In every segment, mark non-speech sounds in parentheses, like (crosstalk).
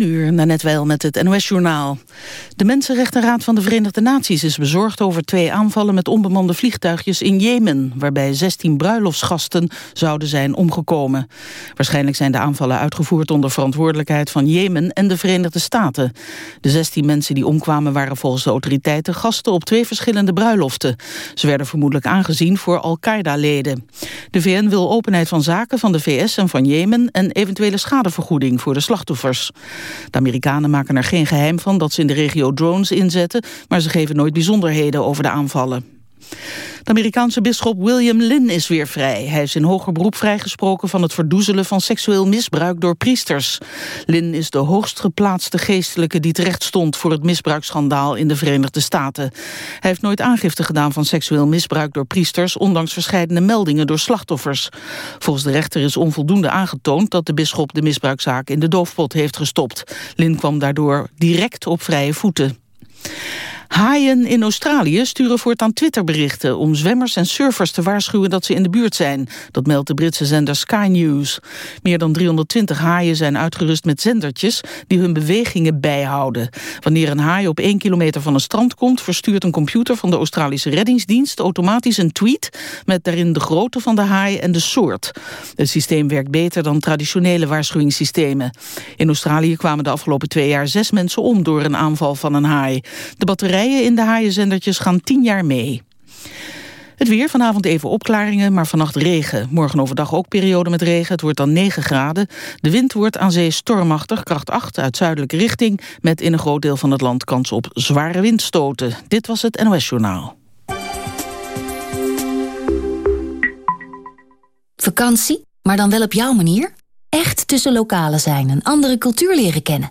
10 uur, net wel met het NOS-journaal. De Mensenrechtenraad van de Verenigde Naties is bezorgd over twee aanvallen met onbemande vliegtuigjes in Jemen, waarbij 16 bruiloftsgasten zouden zijn omgekomen. Waarschijnlijk zijn de aanvallen uitgevoerd onder verantwoordelijkheid van Jemen en de Verenigde Staten. De 16 mensen die omkwamen waren volgens de autoriteiten gasten op twee verschillende bruiloften. Ze werden vermoedelijk aangezien voor Al-Qaeda-leden. De VN wil openheid van zaken van de VS en van Jemen en eventuele schadevergoeding voor de slachtoffers. De Amerikanen maken er geen geheim van dat ze in de regio drones inzetten, maar ze geven nooit bijzonderheden over de aanvallen. De Amerikaanse bisschop William Lynn is weer vrij. Hij is in hoger beroep vrijgesproken van het verdoezelen van seksueel misbruik door priesters. Lynn is de hoogst geplaatste geestelijke die terecht stond voor het misbruiksschandaal in de Verenigde Staten. Hij heeft nooit aangifte gedaan van seksueel misbruik door priesters, ondanks verschillende meldingen door slachtoffers. Volgens de rechter is onvoldoende aangetoond dat de bisschop de misbruikzaak in de doofpot heeft gestopt. Lynn kwam daardoor direct op vrije voeten. Haaien in Australië sturen voortaan Twitterberichten... om zwemmers en surfers te waarschuwen dat ze in de buurt zijn. Dat meldt de Britse zender Sky News. Meer dan 320 haaien zijn uitgerust met zendertjes... die hun bewegingen bijhouden. Wanneer een haai op 1 kilometer van een strand komt... verstuurt een computer van de Australische reddingsdienst... automatisch een tweet met daarin de grootte van de haai en de soort. Het systeem werkt beter dan traditionele waarschuwingssystemen. In Australië kwamen de afgelopen twee jaar zes mensen om... door een aanval van een haai. De batterij in de haaienzendertjes gaan tien jaar mee. Het weer, vanavond even opklaringen, maar vannacht regen. Morgen overdag ook periode met regen, het wordt dan 9 graden. De wind wordt aan zee stormachtig, kracht 8 uit zuidelijke richting... met in een groot deel van het land kans op zware windstoten. Dit was het NOS Journaal. Vakantie, maar dan wel op jouw manier? Echt tussen lokalen zijn en andere cultuur leren kennen.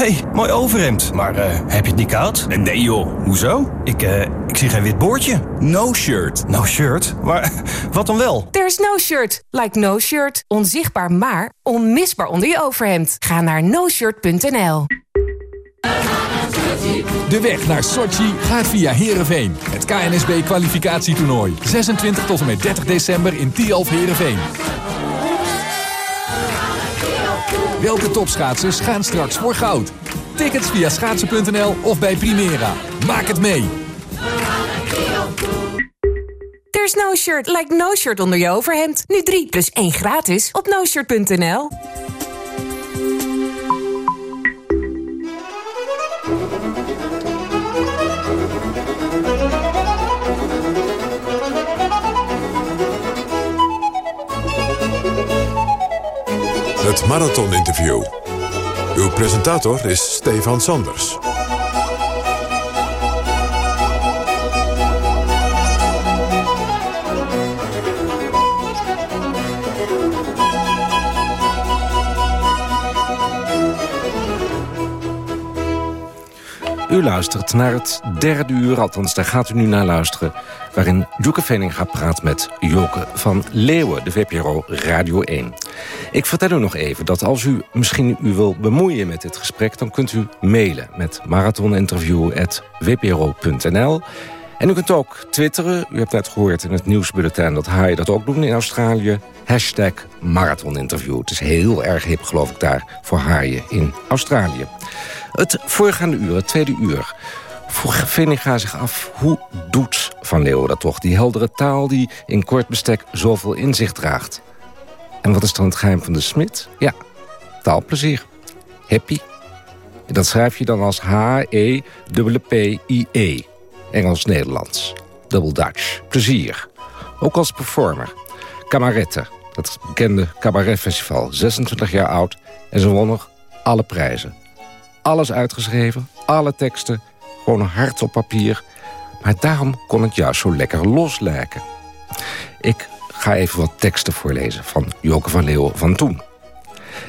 hey, mooi overhemd. Maar uh, heb je het niet koud? Nee joh, hoezo? Ik, uh, ik zie geen wit boordje. No shirt. No shirt? Maar (laughs) wat dan wel? There's no shirt. Like no shirt. Onzichtbaar maar onmisbaar onder je overhemd. Ga naar noshirt.nl De weg naar Sochi gaat via Heerenveen. Het KNSB-kwalificatietoernooi. 26 tot en met 30 december in Tialf Heerenveen. Welke topschaatsers gaan straks voor goud? Tickets via schaatsen.nl of bij Primera. Maak het mee! There's no shirt like no shirt onder je overhemd. Nu 3 plus 1 gratis op noshirt.nl. Het Marathon Interview. Uw presentator is Stefan Sanders. U luistert naar het derde uur, althans daar gaat u nu naar luisteren... waarin Joeke Veninga praat met Joke van Leeuwen, de VPRO Radio 1. Ik vertel u nog even dat als u misschien u wil bemoeien met dit gesprek... dan kunt u mailen met marathoninterview.wpro.nl... En u kunt ook twitteren. U hebt net gehoord in het nieuwsbulletin dat haaien dat ook doen in Australië. Hashtag marathoninterview. Het is heel erg hip, geloof ik, daar voor haaien in Australië. Het voorgaande uur, het tweede uur, vroeg Veninga zich af... hoe doet Van Leeuwen dat toch? Die heldere taal die in kort bestek zoveel inzicht draagt. En wat is dan het geheim van de smid? Ja, taalplezier. Happy. Dat schrijf je dan als H-E-P-P-I-E. Engels-Nederlands. Double Dutch. Plezier. Ook als performer. Kamarette. Dat bekende cabaretfestival. 26 jaar oud. En ze won nog alle prijzen alles uitgeschreven, alle teksten, gewoon hard op papier. Maar daarom kon het juist zo lekker los lijken. Ik ga even wat teksten voorlezen van Joke van Leeuwen van toen.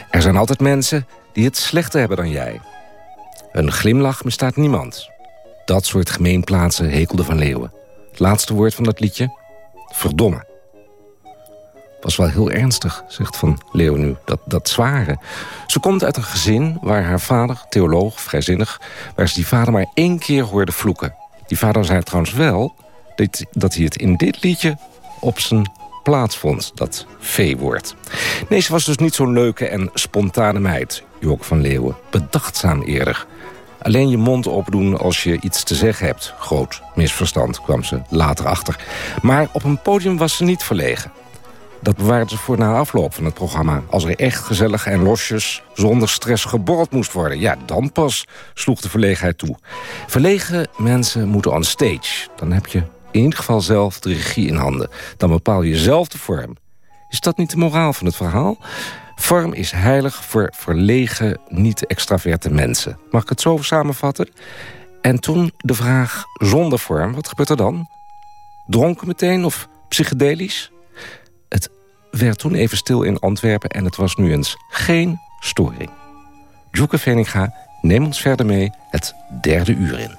Er zijn altijd mensen die het slechter hebben dan jij. Een glimlach bestaat niemand. Dat soort gemeenplaatsen hekelde Van Leeuwen. Het laatste woord van dat liedje? Verdomme. Was wel heel ernstig, zegt Van Leeuw nu. Dat, dat zware. Ze komt uit een gezin waar haar vader, theoloog, vrijzinnig... waar ze die vader maar één keer hoorde vloeken. Die vader zei trouwens wel dat, dat hij het in dit liedje op zijn plaats vond, dat V-woord. Nee, ze was dus niet zo'n leuke en spontane meid, Jok van Leeuwen. Bedachtzaam eerder. Alleen je mond opdoen als je iets te zeggen hebt. Groot misverstand, kwam ze later achter. Maar op een podium was ze niet verlegen. Dat bewaarde ze voor na afloop van het programma. Als er echt gezellig en losjes, zonder stress geborreld moest worden... ja, dan pas sloeg de verlegenheid toe. Verlegen mensen moeten on stage. Dan heb je in ieder geval zelf de regie in handen. Dan bepaal je zelf de vorm. Is dat niet de moraal van het verhaal? Vorm is heilig voor verlegen, niet-extraverte mensen. Mag ik het zo samenvatten? En toen de vraag zonder vorm, wat gebeurt er dan? Dronken meteen of psychedelisch? Het werd toen even stil in Antwerpen en het was nu eens geen storing. Joeke Veninga, neem ons verder mee het derde uur in.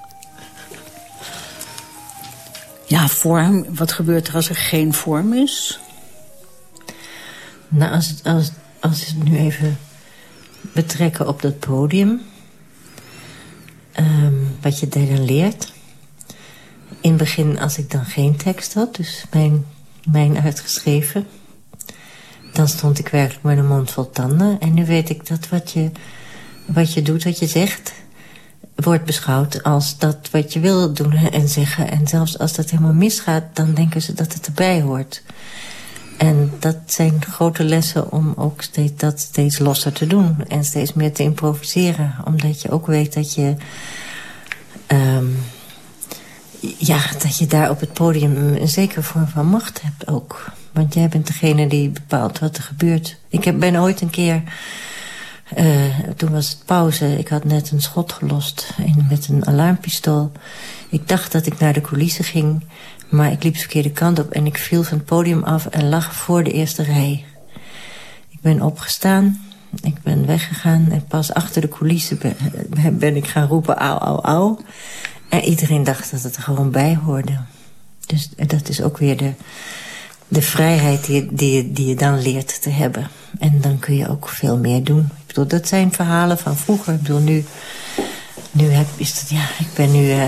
Ja, vorm. Wat gebeurt er als er geen vorm is? Nou, als, het, als, als het nu even betrekken op dat podium... Um, wat je daar dan leert... In het begin, als ik dan geen tekst had, dus mijn, mijn uitgeschreven... dan stond ik werkelijk met een mond vol tanden. En nu weet ik dat wat je, wat je doet, wat je zegt wordt beschouwd als dat wat je wil doen en zeggen. En zelfs als dat helemaal misgaat, dan denken ze dat het erbij hoort. En dat zijn grote lessen om ook steeds, dat steeds losser te doen. En steeds meer te improviseren. Omdat je ook weet dat je... Um, ja, dat je daar op het podium een zekere vorm van macht hebt ook. Want jij bent degene die bepaalt wat er gebeurt. Ik heb, ben ooit een keer uh, toen was het pauze. Ik had net een schot gelost in, met een alarmpistool. Ik dacht dat ik naar de coulissen ging, maar ik liep de verkeerde kant op... en ik viel van het podium af en lag voor de eerste rij. Ik ben opgestaan, ik ben weggegaan... en pas achter de coulissen ben, ben ik gaan roepen au, au, au. En iedereen dacht dat het er gewoon bij hoorde. Dus dat is ook weer de, de vrijheid die, die, die je dan leert te hebben. En dan kun je ook veel meer doen. Ik bedoel, dat zijn verhalen van vroeger. Ik bedoel, nu, nu heb, is dat, ja, ik ben nu, uh,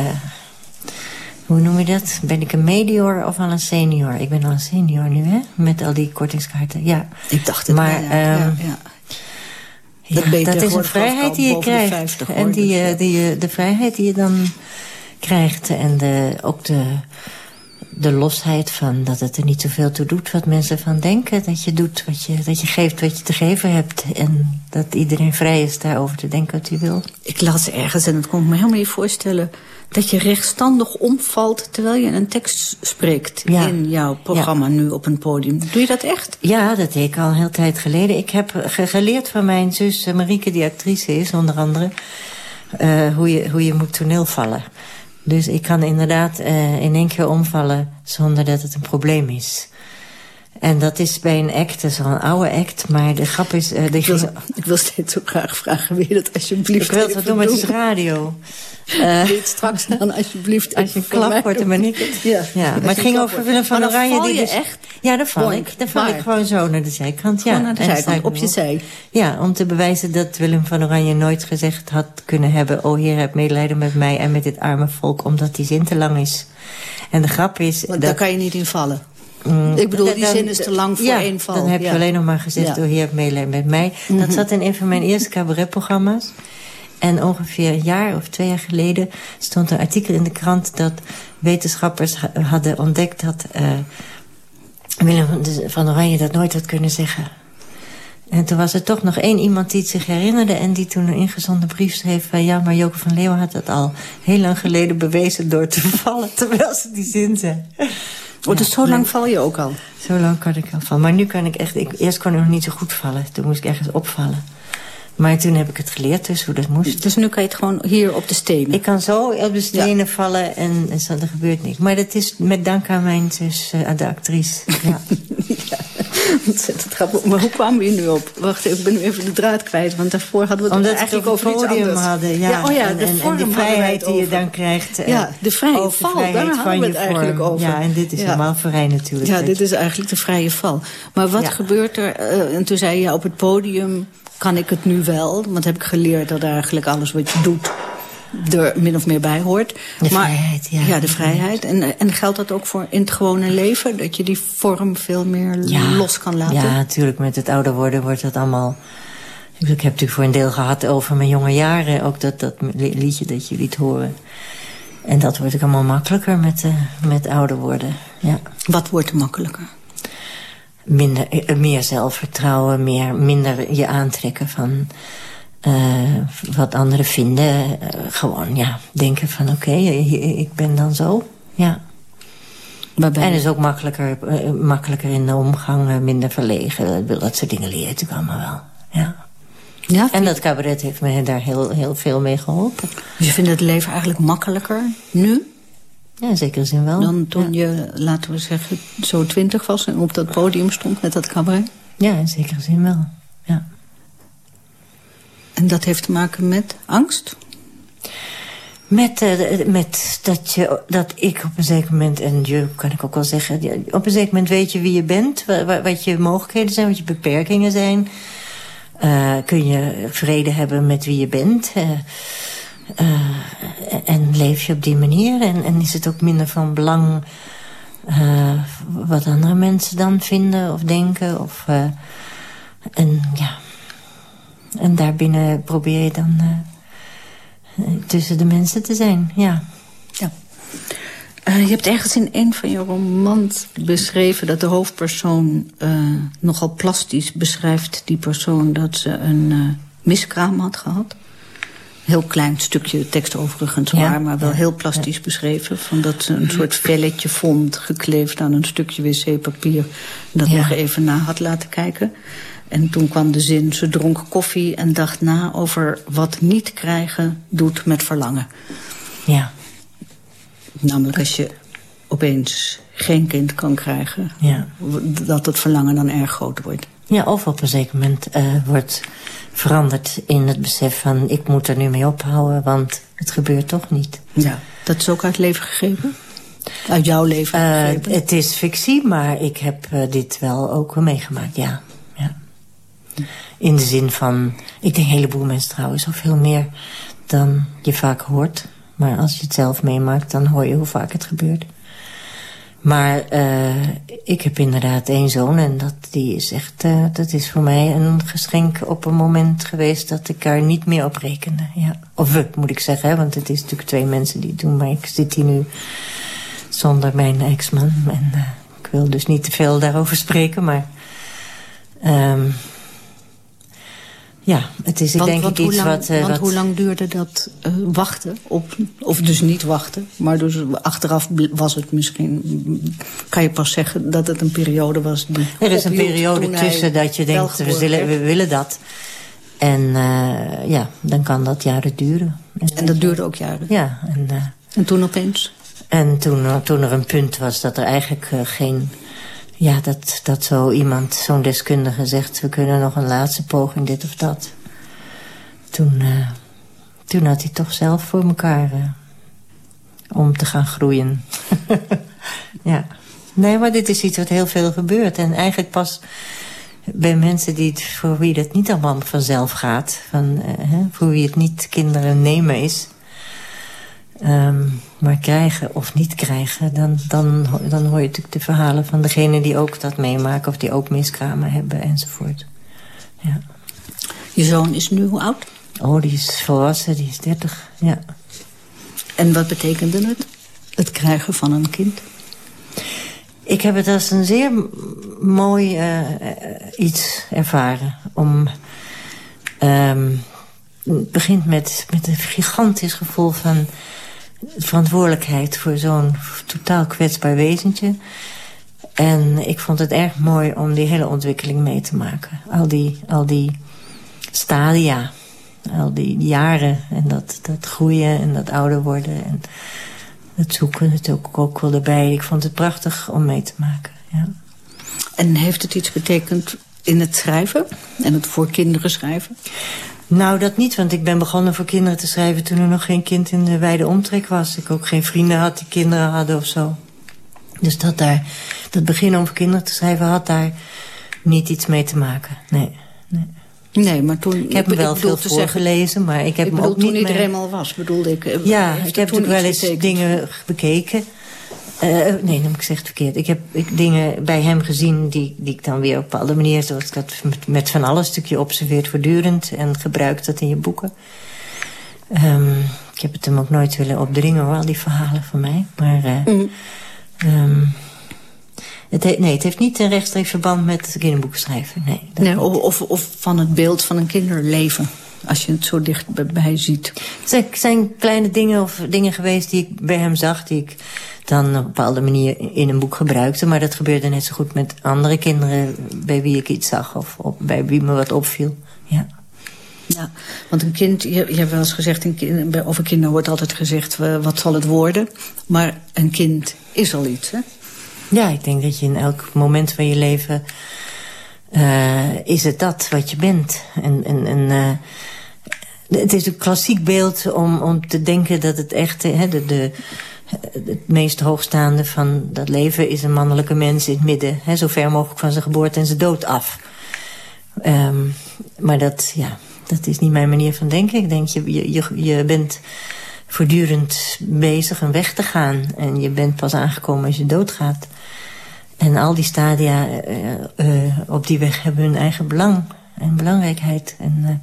hoe noem je dat? Ben ik een medior of al een senior? Ik ben al een senior nu, hè? Met al die kortingskaarten, ja. Ik dacht het maar, bijna, ja, um, ja. Ja, dat is een vrijheid die je krijgt. En die, dus, uh, die, de vrijheid die je dan krijgt. En de, ook de, de losheid van dat het er niet zoveel toe doet wat mensen van denken. Dat je doet wat je, dat je geeft wat je te geven hebt. En dat iedereen vrij is daarover te denken wat hij wil. Ik las ergens, en dat kon ik me helemaal niet voorstellen... dat je rechtstandig omvalt terwijl je een tekst spreekt... Ja. in jouw programma nu op een podium. Doe je dat echt? Ja, dat deed ik al een hele tijd geleden. Ik heb ge geleerd van mijn zus eh, Marieke, die actrice is, onder andere... Uh, hoe, je, hoe je moet toneelvallen. Dus ik kan inderdaad uh, in één keer omvallen zonder dat het een probleem is. En dat is bij een act, dat is al een oude act, maar de grap is... Uh, ik, wil, ik wil steeds zo graag vragen, wil je dat alsjeblieft Ik wil (laughs) het wat doen, het is radio. Uh, Dit straks dan alsjeblieft. Als je een klap wordt, dan ben ik het. Ja, ja maar het ging over Willem van Oranje. die dus, echt? Ja, dan val ik. Dan val ik gewoon zo naar de zijkant. Ja, naar de zijkant, op je zij. Ja, om te bewijzen dat Willem van Oranje nooit gezegd had kunnen hebben... oh heer, heb medelijden met mij en met dit arme volk... omdat die zin te lang is. En de grap is... Want dat, daar kan je niet in vallen. Mm, Ik bedoel, die dan- zin is te lang voor ja, één val. dan heb je Ja. alleen nog maar gezegd... Ja. heer, heb medelijden met mij. Dat zat in een van mijn eerste cabaretprogramma's. En ongeveer een jaar of twee jaar geleden stond een artikel in de krant... dat wetenschappers ha- hadden ontdekt dat eh, Willem van Oranje dat nooit had kunnen zeggen. En toen was er toch nog één iemand die het zich herinnerde... en die toen een ingezonden brief schreef van... ja, maar Joke van Leeuwen had dat al heel lang geleden bewezen... door te (laughs) vallen terwijl ze die zin zei. Oh, dus zo lang val je ook al. Zo lang kan ik al vallen. Maar nu kan ik echt... Ik, eerst kon ik nog niet zo goed vallen. Toen moest ik ergens opvallen. Maar toen heb ik het geleerd, dus hoe dat moest. Dus nu kan je het gewoon hier op de stenen. Ik kan zo op de stenen vallen en, en er gebeurt niks. Maar dat is met dank aan mijn zus, eh, aan de actrice. Ja. (laughs) (laughs) ontzettend grappig. Maar hoe kwamen we hier nu op? Wacht, ik ben nu even de draad kwijt. Want daarvoor hadden we het Omdat eigenlijk over iets podium anders. hadden. Ja, oh ja, en, de en, en vrijheid het die je dan krijgt. eh, Ja, de vrije over val, vrijheid daar hadden van we je het eigenlijk vorm. over. Ja, en dit is Ja. helemaal vrij natuurlijk. Ja, dit is eigenlijk de vrije val. Maar wat Ja. gebeurt er? eh, en toen zei je, op het podium kan ik het nu wel. Want heb ik geleerd dat eigenlijk alles wat je doet er min of meer bij hoort. De maar, vrijheid, ja. Ja, de vrijheid. En, en geldt dat ook voor in het gewone leven? Dat je die vorm veel meer Ja. los kan laten? Ja, natuurlijk. Met het ouder worden wordt dat allemaal... Ik heb natuurlijk voor een deel gehad over mijn jonge jaren. Ook dat, dat liedje dat je liet horen. En dat wordt ook allemaal makkelijker met, eh, met ouder worden. Ja. Wat wordt er makkelijker? Minder, eh, meer zelfvertrouwen, meer, minder je aantrekken van eh, wat anderen vinden. Eh, gewoon, ja, denken van oké, eh, ik ben dan zo. Ja. Waarbij En is ook makkelijker, makkelijker in de omgang, minder verlegen. Dat soort dingen leer je natuurlijk allemaal wel. Ja. ja, En dat cabaret heeft me daar heel, heel veel mee geholpen. Dus je vindt het leven eigenlijk makkelijker nu Ja, in zekere zin wel. dan toen je, laten we zeggen, zo twintig was en op dat podium stond met dat cabaret? Ja, in zekere zin wel. Ja. En dat heeft te maken met angst? Met, eh, met dat, je, dat ik op een zeker moment, en je kan ik ook wel zeggen... op een zeker moment weet je wie je bent, wa- wa- wat je mogelijkheden zijn, wat je beperkingen zijn. Eh, kun je vrede hebben met wie je bent. eh, en leef je op die manier. En, en is het ook minder van belang wat andere mensen dan vinden of denken. Of, en ja, en daarbinnen probeer je dan... eh, tussen de mensen te zijn, ja. Ja. Eh, je hebt ergens in een van je romans beschreven dat de hoofdpersoon eh, nogal plastisch beschrijft die persoon dat ze een miskraam had gehad. Heel klein stukje tekst overigens Ja, waar, maar wel ja, heel plastisch beschreven. Van dat ze een soort velletje vond, gekleefd aan een stukje wc-papier. Dat nog even na had laten kijken. En toen kwam de zin, ze dronk koffie en dacht na over wat niet krijgen doet met verlangen. Ja, Namelijk als je opeens geen kind kan krijgen... Ja. dat het verlangen dan erg groot wordt. ja of op een zeker moment eh, wordt veranderd in het besef van... ik moet er nu mee ophouden, want het gebeurt toch niet. Ja. Dat is ook uit leven gegeven? Uit jouw leven Eh, het is fictie, maar ik heb eh, dit wel ook meegemaakt, ja. In de zin van, ik denk een heleboel mensen trouwens, of veel meer dan je vaak hoort. Maar als je het zelf meemaakt, dan hoor je hoe vaak het gebeurt. Maar eh, ik heb inderdaad één zoon en dat, die is echt, eh, dat is voor mij een geschenk op een moment geweest dat ik er niet meer op rekende. Ja. Of we, moet ik zeggen, hè, want het is natuurlijk twee mensen die het doen, maar ik zit hier nu zonder mijn ex-man. En eh, ik wil dus niet te veel daarover spreken, maar... ehm, ja, het is Want- denk want ik iets lang, wat... eh, want wat hoe lang duurde dat eh, wachten? Op, of dus niet wachten, maar dus achteraf was het misschien... kan je pas zeggen dat het een periode was die Er is een periode tussen dat je denkt, we, zullen, we willen dat. En eh, ja, dan kan dat jaren duren. En dat duurde ook jaren. Ja, en, En toen opeens? en toen, toen er een punt was dat er eigenlijk geen... Ja, dat, dat zo iemand, zo'n deskundige zegt... we kunnen nog een laatste poging, dit of dat. Toen, eh, toen had hij toch zelf voor elkaar... eh, om te gaan groeien. (laughs) ja. Nee, maar dit is iets wat heel veel gebeurt. En eigenlijk pas bij mensen die voor wie dat niet allemaal vanzelf gaat... Van, eh, hè, voor wie het niet kinderen nemen is... Ehm, maar krijgen of niet krijgen... Dan, dan, dan hoor je natuurlijk de verhalen van degenen die ook dat meemaken... of die ook miskramen hebben enzovoort. Ja. Je zoon is nu hoe oud? Oh, die is volwassen, die is 30, ja. En wat betekende het? Het krijgen van een kind? Ik heb het als een zeer mooi eh, eh, iets ervaren. Om, ehm, het begint met, met een gigantisch gevoel van verantwoordelijkheid... voor zo'n totaal kwetsbaar wezentje. En ik vond het erg mooi om die hele ontwikkeling mee te maken. Al die, al die stadia, al die jaren en dat, dat groeien en dat ouder worden... En, het zoeken natuurlijk ook wel erbij. Ik vond het prachtig om mee te maken. Ja. En heeft het iets betekend in het schrijven en het voor kinderen schrijven? Nou, dat niet, want ik ben begonnen voor kinderen te schrijven... toen er nog geen kind in de wijde omtrek was. Ik ook geen vrienden had die kinderen hadden of zo. Dus dat, daar, dat begin om voor kinderen te schrijven had daar niet iets mee te maken. Nee, nee. Nee, maar toen... Ik heb hem wel veel voorgelezen, maar ik heb ik hem ook toen niet iedereen mee... al was, bedoelde ik. eh, Ja, ik heb natuurlijk wel eens dingen bekeken. Eh, nee, dan heb ik gezegd het verkeerd. Ik heb ik, dingen bij hem gezien die, die ik dan weer op een bepaalde manier... zoals ik dat met, met van alles stukje observeert voortdurend... en gebruikt dat in je boeken. Ehm, ik heb het hem ook nooit willen opdringen, hoor, al die verhalen van mij. Maar eh, Mm. ehm, het, he- nee, het heeft niet een rechtstreeks verband met kinderboeken schrijven. Nee, of, of van het beeld van een kinderleven. Als je het zo dichtbij ziet. Het zijn, kleine dingen of dingen geweest die ik bij hem zag... die ik dan op een bepaalde manier in een boek gebruikte. Maar dat gebeurde net zo goed met andere kinderen... bij wie ik iets zag of op, bij wie me wat opviel. Ja. Ja, want een kind, je, je hebt wel eens gezegd, een kind, over kinderen wordt altijd gezegd, wat zal het worden? Maar een kind is al iets, hè? ja, ik denk dat je in elk moment van je leven... eh, is het dat wat je bent. En, en, en, eh, het is een klassiek beeld om, om te denken dat het echte... Hè, de, de, het meest hoogstaande van dat leven is een mannelijke mens in het midden. Hè, zo ver mogelijk van zijn geboorte en zijn dood af. Ehm, maar dat, ja, dat is niet mijn manier van denken. Ik denk, je, je, je, bent voortdurend bezig een weg te gaan. En je bent pas aangekomen als je doodgaat. En al die stadia eh, eh, op die weg hebben hun eigen belang en belangrijkheid. En, eh,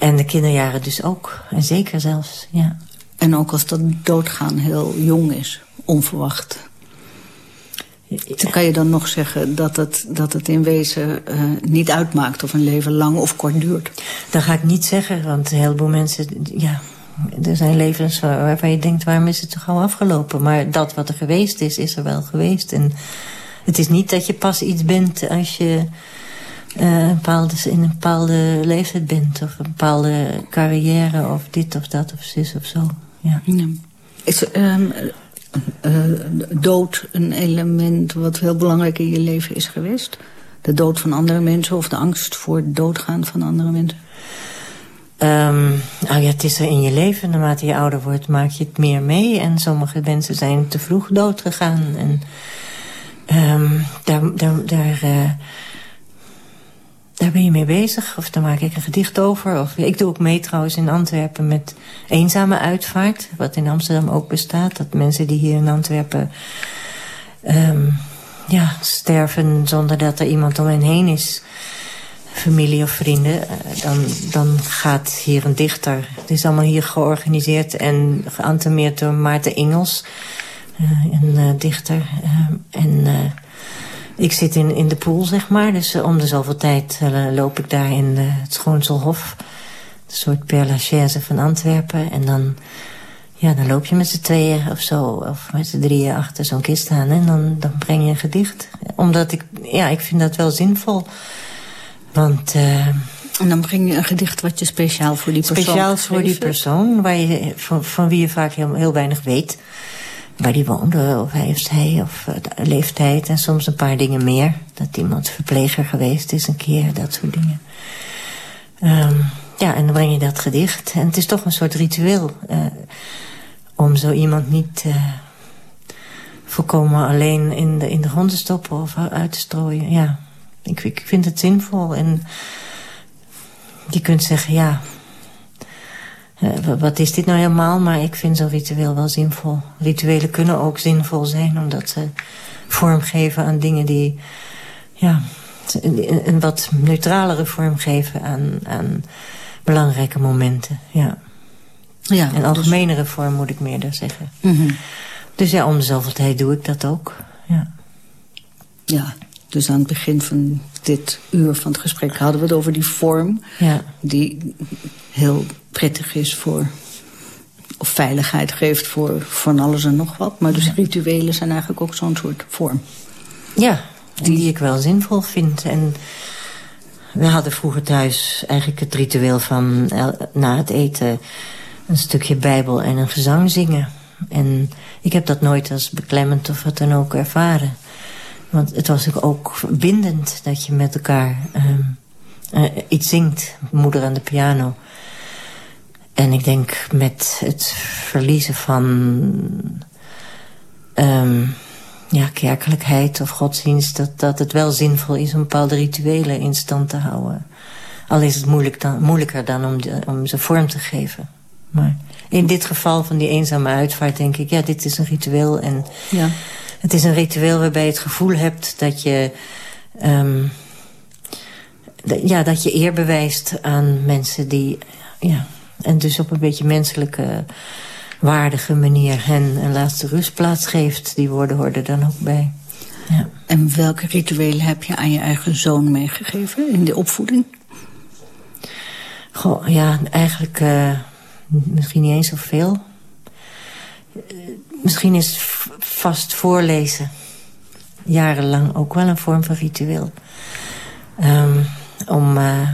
en de kinderjaren dus ook. En zeker zelfs, ja. En ook als dat doodgaan heel jong is, onverwacht. Dan kan je dan nog zeggen dat het, dat het in wezen eh, niet uitmaakt of een leven lang of kort duurt. Dat ga ik niet zeggen, want een heleboel mensen... Ja, er zijn levens waar- waarvan je denkt, waarom is het toch al afgelopen? Maar dat wat er geweest is, is er wel geweest. En het is niet dat je pas iets bent als je eh, een bepaalde, in een bepaalde leeftijd bent. Of een bepaalde carrière, of dit of dat, of zus of zo. Ja. Is ehm, eh, dood een element wat heel belangrijk in je leven is geweest? De dood van andere mensen of de angst voor het doodgaan van andere mensen? Ehm, nou ja, het is er in je leven. Naarmate je ouder wordt, maak je het meer mee. En sommige mensen zijn te vroeg dood gegaan. En ehm, daar, daar, daar, eh, daar ben je mee bezig. Of daar maak ik een gedicht over. Of, ik doe ook mee trouwens in Antwerpen met eenzame uitvaart. Wat in Amsterdam ook bestaat. Dat mensen die hier in Antwerpen ehm, ja, sterven zonder dat er iemand om hen heen is familie of vrienden, eh, dan, dan gaat hier een dichter. Het is allemaal hier georganiseerd en geantemeerd door Maarten Ingels, eh, een eh, dichter. Eh, en ik zit in, in de pool, zeg maar. Dus eh, om de zoveel tijd eh, loop ik daar in eh, het Schoonselhof. Een soort Père Lachaise van Antwerpen. En dan, ja, dan loop je met z'n tweeën of zo, of met z'n drieën achter zo'n kist aan. En dan, dan breng je een gedicht. Omdat ik, ja, ik vind dat wel zinvol. Want... En dan breng je een gedicht wat je speciaal voor die persoon Speciaal voor die persoon, waar je, van, van wie je vaak heel, heel weinig weet. Waar die woonde, of hij of zij, of eh, leeftijd. En soms een paar dingen meer. Dat iemand verpleger geweest is een keer, dat soort dingen. Ehm, ja, en dan breng je dat gedicht. En het is toch een soort ritueel. eh, om zo iemand niet eh, volkomen alleen in de, in de grond te stoppen of uit te strooien. Ja, ik, ik vind het zinvol. En je kunt zeggen, ja, eh, wa- wat is dit nou helemaal? Maar ik vind zo'n ritueel wel zinvol. Rituelen kunnen ook zinvol zijn, omdat ze vorm geven aan dingen die... Ja, een, een wat neutralere vorm geven aan, aan belangrijke momenten. Ja. Ja, een algemenere vorm moet ik meer daar zeggen. Mhm. Dus ja, om de zoveel tijd doe ik dat ook. Ja. Ja, dus aan het begin van dit uur van het gesprek hadden we het over die vorm. Ja. Die heel prettig is voor, of veiligheid geeft voor van alles en nog wat. Maar dus rituelen zijn eigenlijk ook zo'n soort vorm. Ja, die ik wel zinvol vind. En we hadden vroeger thuis eigenlijk het ritueel van na het eten een stukje bijbel en een gezang zingen. En ik heb dat nooit als beklemmend of wat dan ook ervaren. Want het was ook bindend dat je met elkaar ehm, eh, iets zingt. Moeder aan de piano. En ik denk met het verliezen van... Um, ja, kerkelijkheid of godsdienst... Dat, dat het wel zinvol is om bepaalde rituelen in stand te houden. Al is het moeilijk dan, moeilijker dan om, de, om ze vorm te geven. Maar in dit geval van die eenzame uitvaart denk ik... ja, dit is een ritueel en... Ja. Het is een ritueel waarbij je het gevoel hebt dat je... Um, ja, dat je eer bewijst aan mensen die... Ja, en dus op een beetje menselijke, waardige manier hen een laatste rustplaats geeft. Die woorden hoorden dan ook bij. Ja. En welke rituelen heb je aan je eigen zoon meegegeven in de opvoeding? Goh, ja, eigenlijk uh, misschien niet eens zoveel. Misschien is vast voorlezen jarenlang ook wel een vorm van ritueel. Um, om, uh,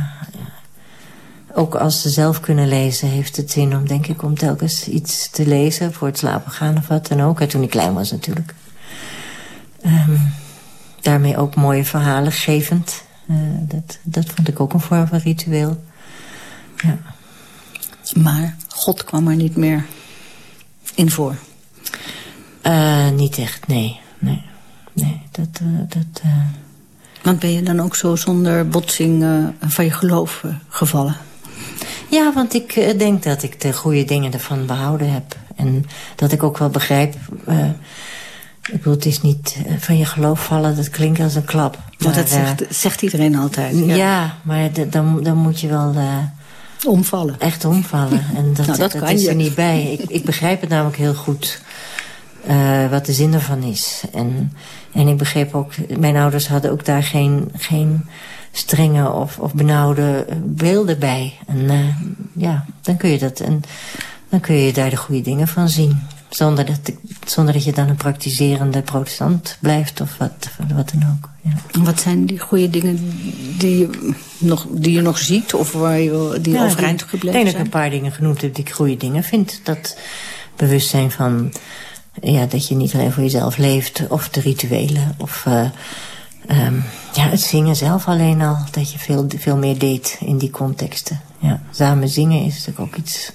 ook als ze zelf kunnen lezen, heeft het zin om, denk ik, om telkens iets te lezen voor het slapen gaan of wat dan ook. En toen ik klein was natuurlijk. Um, daarmee ook mooie verhalen gevend. Uh, dat, dat vond ik ook een vorm van ritueel. Ja. Maar God kwam er niet meer in voor? Uh, niet echt, nee. Nee, nee dat... Uh, dat uh... Want ben je dan ook zo zonder botsing van je geloof gevallen? Ja, want ik denk dat ik de goede dingen ervan behouden heb. En dat ik ook wel begrijp... ik bedoel, het is niet van je geloof vallen, dat klinkt als een klap. Maar, dat zegt, zegt, iedereen altijd. Ja, ja maar dan, dan moet je wel... omvallen. Echt omvallen. En dat, nou, dat, dat is je. er niet bij. Ik, ik begrijp het namelijk heel goed uh, wat de zin ervan is. En, en ik begreep ook, mijn ouders hadden ook daar geen, geen strenge of, of benauwde beelden bij. En uh, ja, dan kun je dat, en dan kun je daar de goede dingen van zien. Zonder dat, zonder dat je dan een praktiserende protestant blijft of wat, wat dan ook. Ja. Wat zijn die goede dingen die je nog, die je nog ziet of waar je, die ja, overeind gebleven zijn? Ik denk dat ik een paar dingen genoemd heb die ik goede dingen vind. Dat bewustzijn van ja, dat je niet alleen voor jezelf leeft. Of de rituelen. Of uh, um, ja, het zingen zelf alleen al. Dat je veel, veel meer deed in die contexten. Ja, samen zingen is natuurlijk ook iets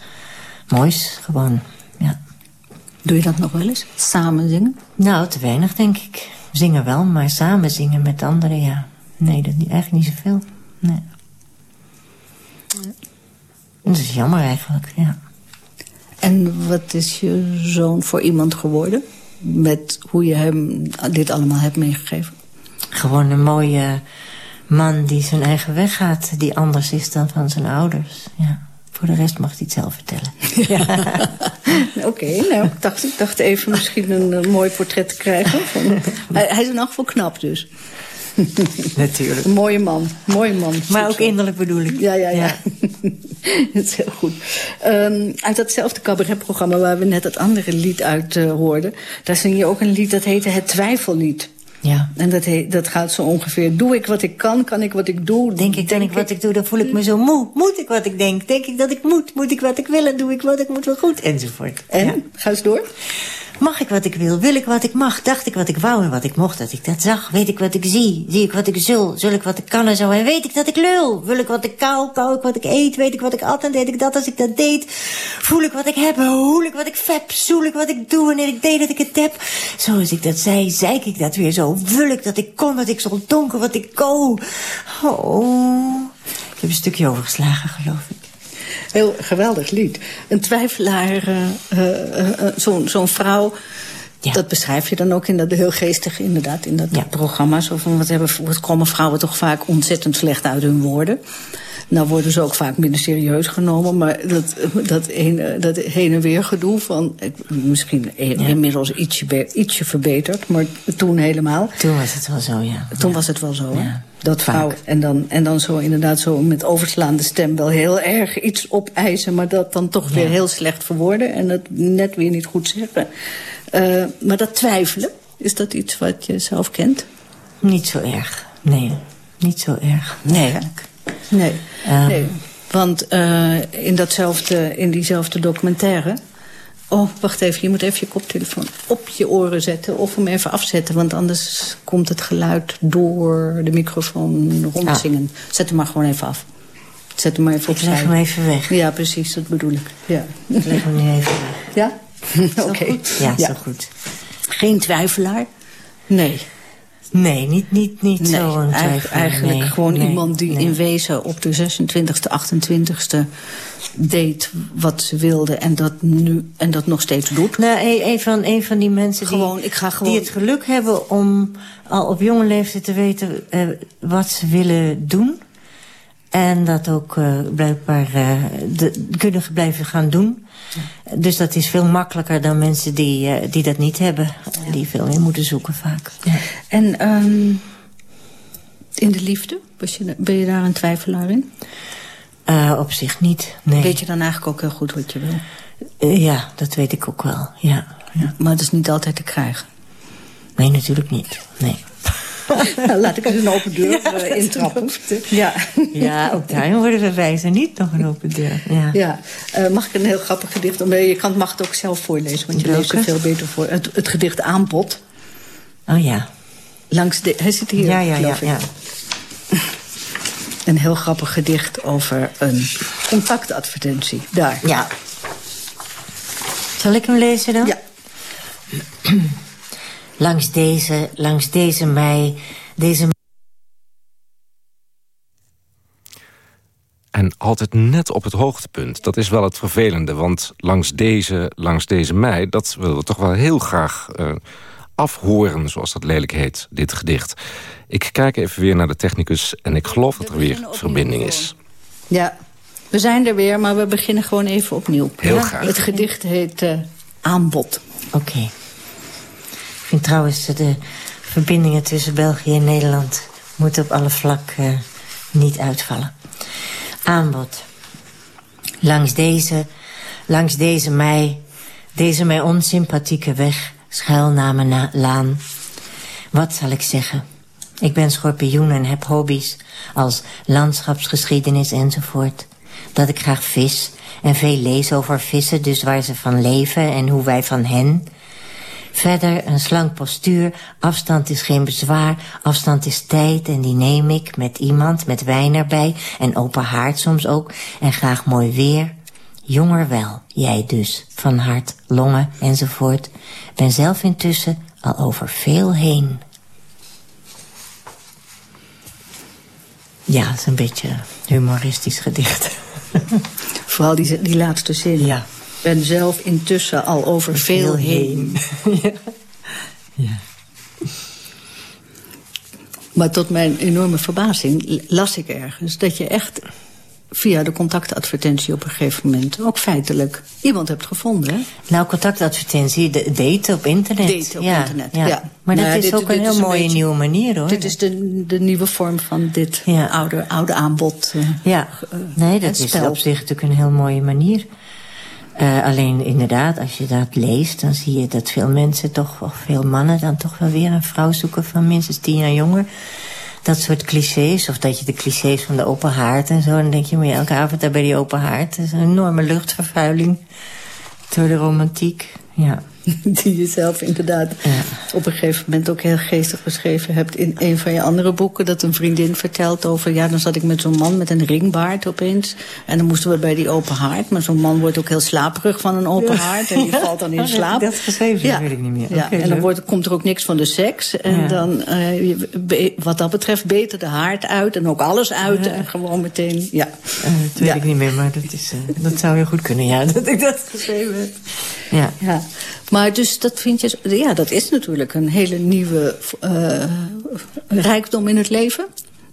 moois. Gewoon, ja. Doe je dat nog wel eens? Samen zingen? Nou, te weinig denk ik. Zingen wel, maar samen zingen met anderen, ja. Nee, dat niet, eigenlijk niet zoveel. Nee. Dat is jammer eigenlijk, ja. En wat is je zoon voor iemand geworden? Met hoe je hem dit allemaal hebt meegegeven? Gewoon een mooie man die zijn eigen weg gaat. Die anders is dan van zijn ouders. Ja. Voor de rest mag hij het zelf vertellen. (laughs) Oké, nou, ik dacht, ik dacht even misschien een, mooi portret te krijgen. Van, (laughs) hij, hij is in elk geval knap dus. (laughs) Natuurlijk. Een mooie man, mooie man. Maar ook innerlijk bedoel ik. Ja, ja, ja. (laughs) dat is heel goed. Um, uit datzelfde cabaretprogramma waar we net het andere lied uit uh, hoorden... daar zing je ook een lied dat heette Het Twijfellied. Ja. En dat, heet, dat gaat zo ongeveer. Doe ik wat ik kan, kan ik wat ik doe. Denk ik denk ik wat ik doe, dan voel ik me zo moe. Moet ik wat ik denk? Denk ik dat ik moet? Moet ik wat ik wil en doe ik wat ik moet wel goed? Enzovoort. En? Ja. Ga eens door. Mag ik wat ik wil? Wil ik wat ik mag? Dacht ik wat ik wou en wat ik mocht dat ik dat zag? Weet ik wat ik zie? Zie ik wat ik zul? Zul ik wat ik kan en zo? En weet ik dat ik lul? Wil ik wat ik kou? Kou ik wat ik eet? Weet ik wat ik at en deed ik dat als ik dat deed? Voel ik wat ik heb? Hoel ik wat ik feb? Zoel ik wat ik doe wanneer ik deed dat ik het heb? Zoals ik dat zei, zeik ik dat weer zo? Vul ik dat ik kon, dat ik zo donker wat ik ko? Oh, ik heb een stukje overgeslagen geloof ik. Heel geweldig lied. Een twijfelaar, uh, zo'n zo vrouw... Ja. Dat beschrijf je dan ook in dat heel geestig, inderdaad, in dat ja. programma. Zo van, wat, hebben, wat komen vrouwen toch vaak ontzettend slecht uit hun woorden. Nou worden ze ook vaak minder serieus genomen. Maar dat, dat, heen, dat heen en weer gedoe van... Misschien ja. inmiddels ietsje, ietsje verbeterd, maar toen helemaal. Toen was het wel zo, ja. Toen ja. was het wel zo, hè? Dat vrouw. En dan, en dan zo inderdaad zo met overslaande stem wel heel erg iets opeisen... maar dat dan toch weer heel slecht verwoorden en het net weer niet goed zeggen. Uh, maar dat twijfelen, is dat iets wat je zelf kent? Niet zo erg, nee. Niet zo erg. Nee, Nee, um. nee. want uh, in, datzelfde, in diezelfde documentaire... Oh, wacht even. Je moet even je koptelefoon op je oren zetten. Of hem even afzetten. Want anders komt het geluid door de microfoon rondzingen. Ah. Zet hem maar gewoon even af. Zet hem maar even opzij. leg hem even weg. Ja, precies. Dat bedoel ik. Ja. Ik leg hem nu even weg. Ja? (laughs) Oké. Ja, Ja. zo goed. Geen twijfelaar? Nee. Nee, niet, niet, niet Nee, zo een eigenlijk nee, gewoon nee, iemand die in wezen op de 26e, 28e deed wat ze wilde en dat nu en dat nog steeds doet. Nou, een, een van, een van die mensen Gewoon, die, ik ga gewoon- die het geluk hebben om al op jonge leeftijd te weten eh, wat ze willen doen. En dat ook eh, blijkbaar eh, de, kunnen blijven gaan doen. Dus dat is veel makkelijker dan mensen die, eh, die dat niet hebben. Die veel meer moeten zoeken vaak. Ja. En ehm, in de liefde, was je, ben je daar een twijfelaar in? Op zich niet, nee. Weet je dan eigenlijk ook heel goed wat je wil? Ja, dat weet ik ook wel, ja. ja. Maar het is niet altijd te krijgen. Nee, natuurlijk niet, nee. (laughs) Nou, laat ik eens een open deur eh, intrappen. Ja. Ja, (laughs) ook daarin worden we wijzer. Niet nog een open deur. Ja. Ja, Eh, mag ik een heel grappig gedicht? om- Je kan, mag het ook zelf voorlezen, want je Welke? leest er veel beter voor. Het, het gedicht Aanbod. Oh ja. Langs de, hij zit hier, Ja, ja, ja, ja. (laughs) Een heel grappig gedicht over een contactadvertentie. Daar. Ja. Zal ik hem lezen dan? Ja. (clears throat) Langs deze, langs deze mei, deze En altijd net op het hoogtepunt. Dat is wel het vervelende, want langs deze, langs deze mei... dat willen we toch wel heel graag eh, afhoren, zoals dat lelijk heet, dit gedicht. Ik kijk even weer naar de technicus en ik geloof dat er weer verbinding is. Ja, we zijn er weer, maar we beginnen gewoon even opnieuw. Heel graag. Het gedicht heet eh, Aanbod. Oké. Vind trouwens eh, de verbindingen tussen België en Nederland... moeten op alle vlakken niet uitvallen. Aanbod. Langs deze, langs deze mij, deze mij onsympathieke weg... schuilnamen na laan. Wat zal ik zeggen? Ik ben schorpioen en heb hobby's als landschapsgeschiedenis enzovoort. Dat ik graag vis en veel lees over vissen, dus waar ze van leven en hoe wij van hen. Verder een slank postuur, afstand is geen bezwaar, afstand is tijd en die neem ik met iemand, met wijn erbij en open haard soms ook en graag mooi weer. Jonger wel, jij dus, van hart, longen enzovoort. Ben zelf intussen al over veel heen. Ja, het is een beetje humoristisch gedicht. (laughs) Vooral die, die laatste zin. Ja. Ben zelf intussen al over veel heen. (laughs) ja. Maar tot mijn enorme verbazing las ik ergens dat je echt via de contactadvertentie op een gegeven moment ook feitelijk iemand hebt gevonden. Hè? Nou, contactadvertentie, de daten op internet. Daten op ja, internet, Ja. ja. Maar Nou dat ja, is dit- ook dit een heel mooie nieuwe manier, hoor. Dit is de, de nieuwe vorm van dit Ja. oude, oude aanbod. eh. Ja, nee, dat is op zich natuurlijk een heel mooie manier. Eh, alleen inderdaad, als je dat leest, dan zie je dat veel mensen, toch, of veel mannen, dan toch wel weer een vrouw zoeken van minstens tien jaar jonger. Dat soort clichés, of dat je de clichés van de open haard en zo, dan denk je, maar elke avond daar bij die open haard. Dat is een enorme luchtvervuiling door de romantiek. Ja. (laughs) Die je zelf inderdaad op een gegeven moment ook heel geestig beschreven hebt in een van je andere boeken. Dat een vriendin vertelt over, ja, dan zat ik met zo'n man met een ringbaard opeens. En dan moesten we bij die open haard. Maar zo'n man wordt ook heel slaperig van een open haard. En die (laughs) valt dan in slaap. Dat geschreven, dat weet ik niet meer. Ja, en dan wordt, komt er ook niks van de seks. En Ja. dan, eh, je- be- wat dat betreft, beter de haard uit. En ook alles uit. En gewoon meteen, ja. Eh, dat weet Ja. ik niet meer, maar dat, is, eh, dat zou heel goed kunnen, ja, dat ik dat geschreven heb. Ja. Maar dus dat vind je, ja, dat is natuurlijk een hele nieuwe eh, rijkdom in het leven.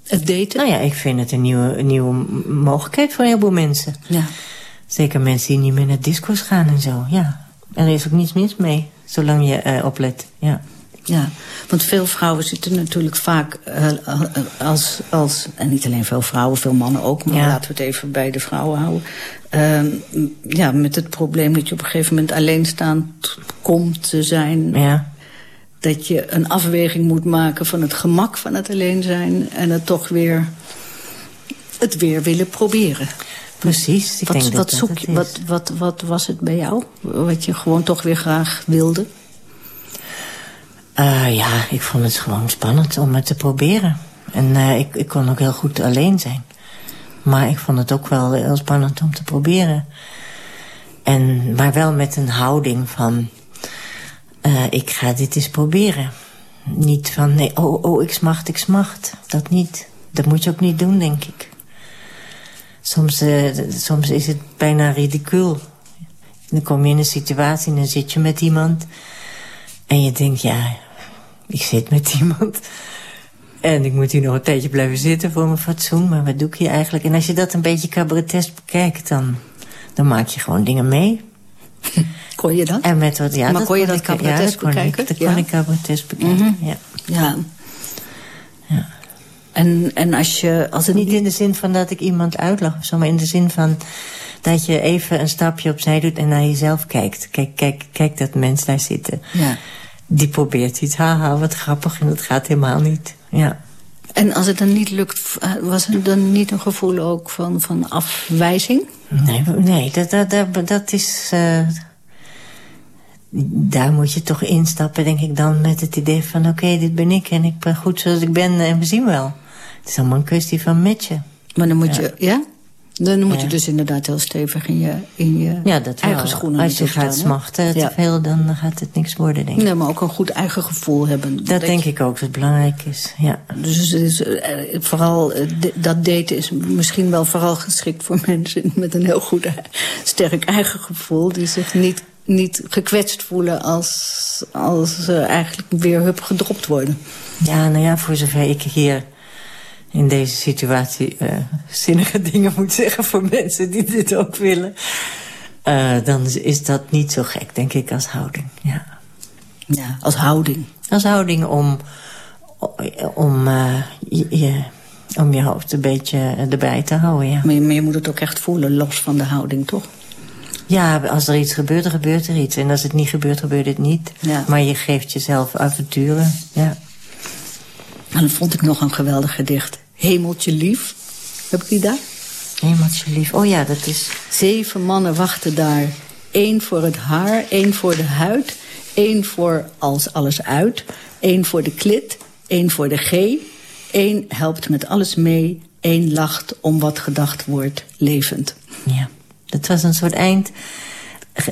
Het daten. Nou ja, ik vind het een nieuwe, een nieuwe mogelijkheid voor een heleboel mensen. Ja. Zeker mensen die niet meer naar disco's gaan en zo, ja. En er is ook niets mis mee, zolang je eh, oplet, ja. Ja, want veel vrouwen zitten natuurlijk vaak eh, als, als... en niet alleen veel vrouwen, veel mannen ook... maar Ja. laten we het even bij de vrouwen houden... ehm, ja, met het probleem dat je op een gegeven moment alleenstaand komt te zijn... Ja, dat je een afweging moet maken van het gemak van het alleen zijn... en het toch weer het weer willen proberen. Precies, ik wat, denk wat dat zoek dat je, wat, wat, wat was het bij jou? Wat je gewoon toch weer graag wilde? Uh, ja, ik vond het gewoon spannend om het te proberen. En uh, ik, ik kon ook heel goed alleen zijn. Maar ik vond het ook wel heel spannend om te proberen. En, maar wel met een houding van... Uh, ik ga dit eens proberen. Niet van, nee, oh, oh, ik smacht, ik smacht. Dat niet. Dat moet je ook niet doen, denk ik. Soms, soms is het bijna ridicuul. Dan kom je in een situatie en dan zit je met iemand... en je denkt, ja, ik zit met iemand... En ik moet hier nog een tijdje blijven zitten voor mijn fatsoen. Maar wat doe ik hier eigenlijk? En als je dat een beetje cabaretesk bekijkt, dan, dan maak je gewoon dingen mee. (laughs) Kon je dat? En met wat, ja, maar kon je dat dat bekijken? Ik, dat kon ik cabaretesk bekijken, mm -hmm. ja. ja. Ja. En, en als je... Als het niet in de zin van dat ik iemand uitlag of zo, maar in de zin van dat je even een stapje opzij doet en naar jezelf kijkt. Kijk, kijk, kijk dat mens daar zitten. Ja. Die probeert iets, haha, wat grappig, en dat gaat helemaal niet. Ja. En als het dan niet lukt, was er dan niet een gevoel ook van, van afwijzing? Nee, nee dat, dat, dat, dat is... Uh, daar moet je toch instappen, denk ik dan, met het idee van... oké, okay, dit ben ik en ik ben goed zoals ik ben en we zien wel. Het is allemaal een kwestie van matchen. Maar dan moet ja. je, ja? Dan moet ja. je dus inderdaad heel stevig in je, in je ja, dat eigen wel. schoenen Als je gaat smachten te veel, dan gaat het niks worden, denk ik. Nee, maar ook een goed eigen gevoel hebben. Dat, dat denk je... ik ook, dat belangrijk is, ja. Dus, dus vooral, uh, dat daten is misschien wel vooral geschikt voor (laughs) mensen... met een heel goed, sterk eigen gevoel... die zich niet, niet gekwetst voelen als, als ze eigenlijk weer hup gedropt worden. Ja, nou ja, voor zover ik hier in deze situatie uh, zinnige (laughs) dingen moet zeggen voor mensen die dit ook willen. Uh, dan is dat niet zo gek, denk ik, als houding. Ja, ja als houding. Als houding om, om, uh, je, om je hoofd een beetje erbij te houden, ja. Maar je, maar je moet het ook echt voelen, los van de houding, toch? Ja, als er iets gebeurt, dan gebeurt er iets. En als het niet gebeurt, gebeurt het niet. Ja. Maar je geeft jezelf avonturen, ja. En dan vond ik nog een geweldig gedicht. Hemeltje lief. Heb ik die daar? Hemeltje lief. Oh ja, dat is... Zeven mannen wachten daar. Eén voor het haar, één voor de huid. één voor als alles uit. één voor de klit, één voor de G. één helpt met alles mee. één lacht om wat gedacht wordt, levend. Ja, dat was een soort eind...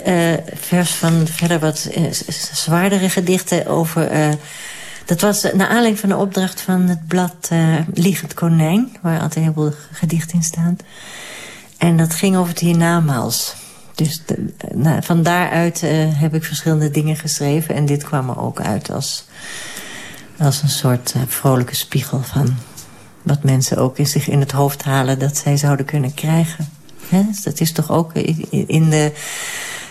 Uh, vers van verder wat uh, zwaardere gedichten over... Uh, dat was naar aanleiding van de opdracht van het blad uh, Liegend Konijn... waar altijd heel veel gedichten in staan. En dat ging over het hiernamaals. Dus de, nou, van daaruit heb ik verschillende dingen geschreven. En dit kwam er ook uit als, als een soort vrolijke spiegel van... wat mensen ook in zich in het hoofd halen dat zij zouden kunnen krijgen. Dus dat is toch ook in de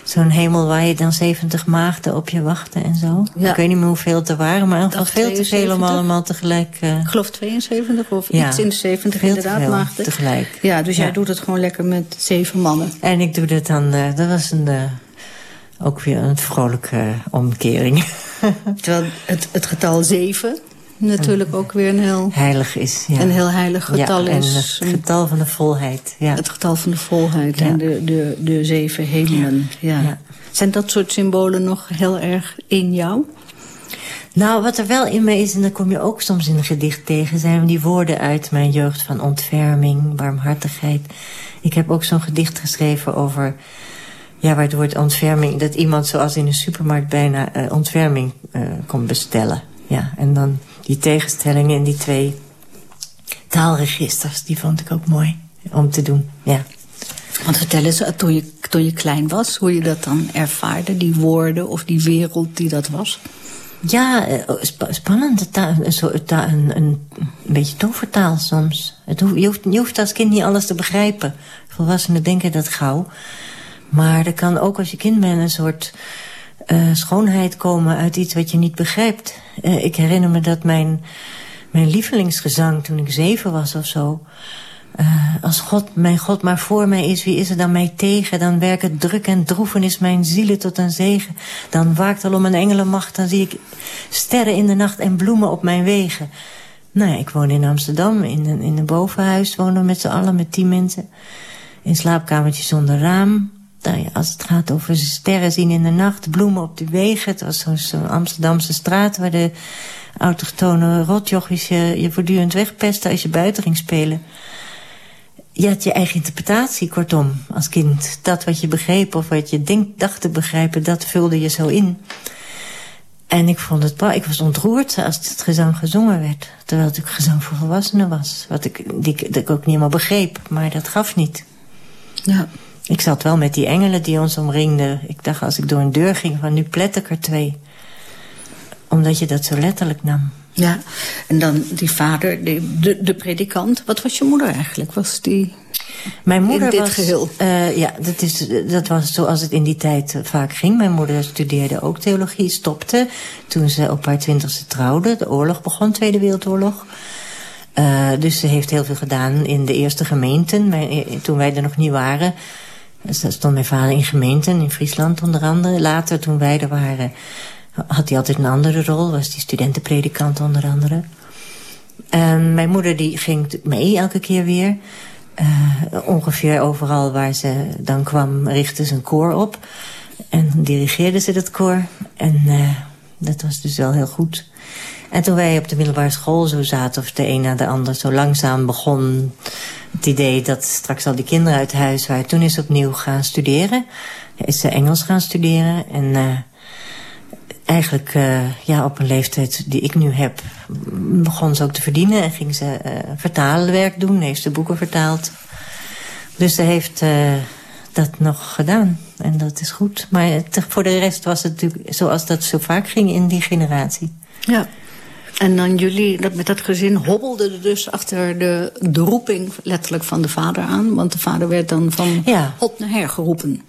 zo'n hemel waar je dan 70 maagden op je wachten en zo. Ja. Ik weet niet meer hoeveel het er waren, maar veel te veel om allemaal tegelijk... Uh... Ik geloof 72 of ja, iets in de 70 veel inderdaad maagden. tegelijk. Ja, dus ja. jij doet het gewoon lekker met zeven mannen. En ik doe dat dan, uh, dat was een, uh, ook weer een vrolijke omkering. (laughs) Terwijl het, het getal zeven natuurlijk ook weer een heel... Heilig is, ja. Een heel heilig getal ja, is. het getal van de volheid, ja. Het getal van de volheid en de, de, de zeven hemelen, ja. Zijn dat soort symbolen nog heel erg in jou? Nou, wat er wel in me is, en dat kom je ook soms in een gedicht tegen... zijn die woorden uit mijn jeugd van ontferming, warmhartigheid. Ik heb ook zo'n gedicht geschreven over... Ja, waar het woord ontferming... dat iemand zoals in een supermarkt bijna uh, ontferming uh, kon bestellen. Ja, en dan die tegenstellingen in die twee taalregisters... die vond ik ook mooi om te doen, ja. Want vertel eens, toen je, toen je klein was, hoe je dat dan ervaarde, die woorden of die wereld die dat was? Ja, sp spannend. Taal, een, een, een, beetje tovertaal soms. Het hoeft, je, hoeft, je hoeft als kind niet alles te begrijpen. Volwassenen denken dat gauw. Maar er kan ook als je kind bent een soort uh, schoonheid komen uit iets wat je niet begrijpt. Uh, ik herinner me dat mijn, mijn lievelingsgezang toen ik zeven was of zo... Uh, als God, mijn God maar voor mij is, wie is er dan mij tegen? Dan werken druk en droeven is mijn zielen tot een zegen. Dan waakt al om een engelenmacht, dan zie ik sterren in de nacht en bloemen op mijn wegen. Nou ja, ik woonde in Amsterdam, in een, in een bovenhuis. Woonden we met z'n allen, met tien mensen. In slaapkamertje zonder raam. Nou als het gaat over sterren zien in de nacht, bloemen op de wegen. Het was zo'n zo Amsterdamse straat waar de autochtone rotjochies je, je voortdurend wegpesten als je buiten ging spelen. Je had je eigen interpretatie, kortom, als kind. Dat wat je begreep of wat je denk, dacht te begrijpen, dat vulde je zo in. En ik vond het, ik was ontroerd als het gezang gezongen werd. Terwijl het ook gezang voor volwassenen was. Wat ik, die, ik ook niet helemaal begreep, maar dat gaf niet. Ja. Ik zat wel met die engelen die ons omringden. Ik dacht als ik door een deur ging van nu plet ik er twee. Omdat je dat zo letterlijk nam. Ja, en dan die vader, de, de, de predikant. Wat was je moeder eigenlijk? Was die Mijn moeder in dit was, geheel? eh, ja, dat, is, dat was zoals het in die tijd eh, vaak ging. Mijn moeder studeerde ook theologie, stopte toen ze op haar twintigste trouwde. De oorlog begon, Tweede Wereldoorlog. Eh, dus ze heeft heel veel gedaan in de eerste gemeenten. Toen wij er nog niet waren, dus daar stond mijn vader in gemeenten, in Friesland onder andere. Later, toen wij er waren, had hij altijd een andere rol. Was hij studentenpredikant onder andere. En mijn moeder die ging mee elke keer weer. Eh, ongeveer overal waar ze dan kwam, richtte ze een koor op. En dirigeerde ze dat koor. En eh, dat was dus wel heel goed. En toen wij op de middelbare school zo zaten... of de een na de ander zo langzaam begon... het idee dat straks al die kinderen uit huis waren... toen is opnieuw gaan studeren. Is ze Engels gaan studeren. En eh, eigenlijk eh, ja, op een leeftijd die ik nu heb... begon ze ook te verdienen en ging ze eh vertalenwerk doen. Heeft ze boeken vertaald. Dus ze heeft dat nog gedaan. En dat is goed. Maar voor de rest was het natuurlijk zoals dat zo vaak ging in die generatie. Ja. En dan jullie, dat, met dat gezin, hobbelden er dus achter de, de roeping letterlijk van de vader aan. Want de vader werd dan van Ja. op naar her geroepen.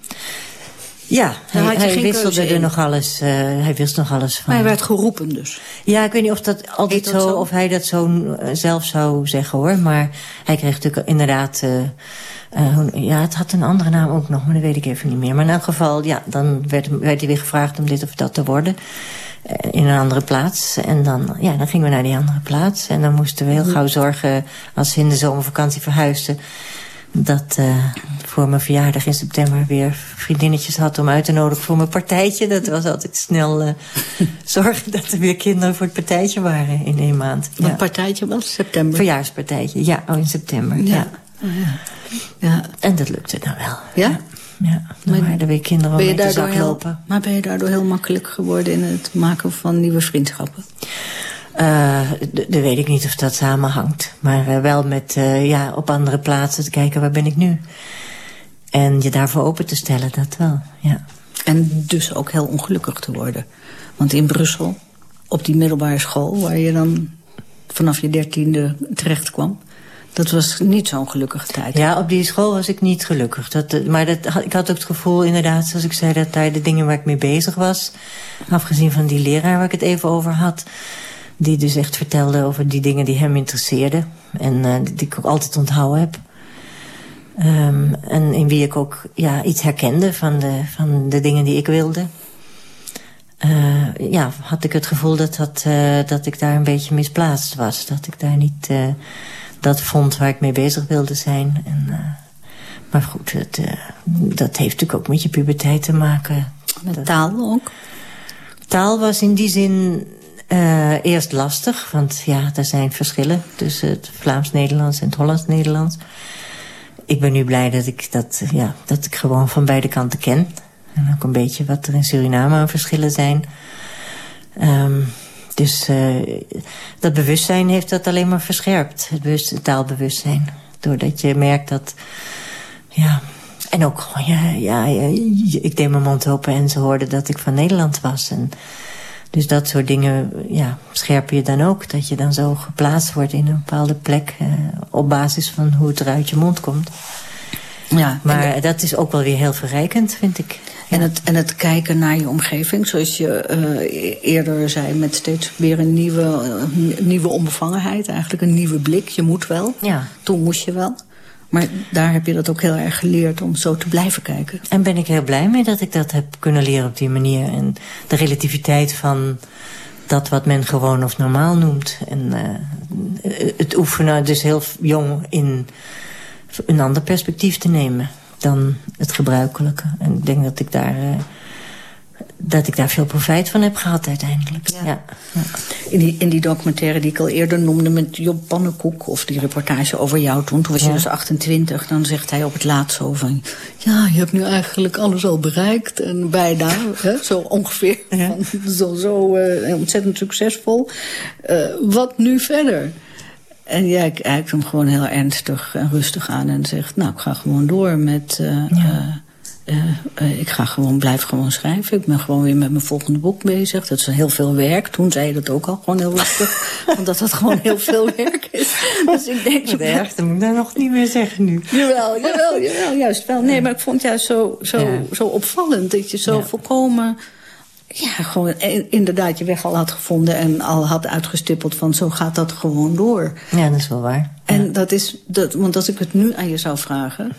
Ja, hij, wisselde er in. nog alles, eh, hij wist nog alles van. Maar hij werd geroepen dus. Ja, ik weet niet of dat altijd dat zo, zo? of hij dat zo eh, zelf zou zeggen hoor. Maar hij kreeg natuurlijk inderdaad, eh, ja, het had een andere naam ook nog, maar dat weet ik even niet meer. Maar in elk geval, ja, dan werd, werd hij weer gevraagd om dit of dat te worden. Eh, In een andere plaats. En dan, ja, dan gingen we naar die andere plaats. En dan moesten we heel Mhm. gauw zorgen, als ze in de zomervakantie verhuisden... dat eh, voor mijn verjaardag in september weer vriendinnetjes had om uit te nodigen voor mijn partijtje. Dat was altijd snel eh, (laughs) zorgen dat er weer kinderen voor het partijtje waren in één maand. Wat Ja. partijtje was? September. Verjaarspartijtje, ja, oh, in september. Ja. Ja. Oh, ja. ja. En dat lukte dan wel. Ja? Ja, dan Maar waren er weer kinderen om mee zak heel, lopen. maar ben je daardoor heel makkelijk geworden in het maken van nieuwe vriendschappen? Dat weet ik niet of dat samenhangt. Maar eh, wel met eh, ja, op andere plaatsen te kijken waar ben ik nu. En je daarvoor open te stellen, dat wel, ja. En dus ook heel ongelukkig te worden. Want in Brussel, op die middelbare school... waar je dan vanaf je dertiende terecht kwam... dat was niet zo'n gelukkige tijd. Ja, op die school was ik niet gelukkig. Dat, eh, maar dat, ik had ook het gevoel, inderdaad, zoals ik zei... dat daar de dingen waar ik mee bezig was... afgezien van die leraar waar ik het even over had... die dus echt vertelde over die dingen die hem interesseerden... en eh, die ik ook altijd onthouden heb... Ehm, en in wie ik ook ja, iets herkende van de, van de dingen die ik wilde. Eh, ja, had ik het gevoel dat, dat, dat ik daar een beetje misplaatst was. Dat ik daar niet dat vond waar ik mee bezig wilde zijn. En, eh, maar goed, het, eh, dat heeft natuurlijk ook met je puberteit te maken. Met taal ook? Taal was in die zin eh, eerst lastig. Want ja, er zijn verschillen tussen het Vlaams-Nederlands en het Hollands-Nederlands. Ik ben nu blij dat ik, dat, ja, dat ik gewoon van beide kanten ken. En ook een beetje wat er in Suriname aan verschillen zijn. Ehm, dus eh, dat bewustzijn heeft dat alleen maar verscherpt. Het bewust- het taalbewustzijn. Doordat je merkt dat... Ja, en ook gewoon, ja, ja, ja, ik deed mijn mond open en ze hoorden dat ik van Nederland was. En dus dat soort dingen ja, scherp je dan ook. Dat je dan zo geplaatst wordt in een bepaalde plek... Eh, op basis van hoe het er uit je mond komt. Ja, Maar dat is ook wel weer heel verrijkend, vind ik. En het, en het kijken naar je omgeving, zoals je eh, eerder zei, met steeds weer een nieuwe, eh, nieuwe onbevangenheid. Eigenlijk een nieuwe blik. Je moet wel. Ja. Toen moest je wel. Maar daar heb je dat ook heel erg geleerd om zo te blijven kijken. En ben ik heel blij mee dat ik dat heb kunnen leren op die manier. En de relativiteit van dat wat men gewoon of normaal noemt. En eh, het oefenen, dus heel jong in een ander perspectief te nemen dan het gebruikelijke. En ik denk dat ik daar dat ik daar veel profijt van heb gehad uiteindelijk. Ja. ja. In, die, in die documentaire die ik al eerder noemde met Job Pannenkoek... of die reportage over jou toen, toen was je dus 28... dan zegt hij op het laatst zo van... ja, je hebt nu eigenlijk alles al bereikt en bijna, hè, zo ongeveer. Van, zo zo uh, ontzettend succesvol. Uh, wat nu verder? En jij kijkt hem gewoon heel ernstig en rustig aan en zegt... nou, ik ga gewoon door met... Uh, ja uh, uh, ik ga gewoon, blijf gewoon schrijven. Ik ben gewoon weer met mijn volgende boek bezig. Dat is heel veel werk. Toen zei je dat ook al gewoon heel rustig. (laughs) omdat dat gewoon heel veel werk is. Dus ik denk... Wat erg, dat moet ik daar nog niet meer zeggen nu. Jawel, jawel, (laughs) jawel, juist wel. Nee, maar ik vond het juist zo, zo, ja. zo opvallend. Dat je zo ja. volkomen... Ja, gewoon inderdaad je weg al had gevonden en al had uitgestippeld van zo gaat dat gewoon door. Ja, dat is wel waar. En dat is, dat, want als ik het nu aan je zou vragen...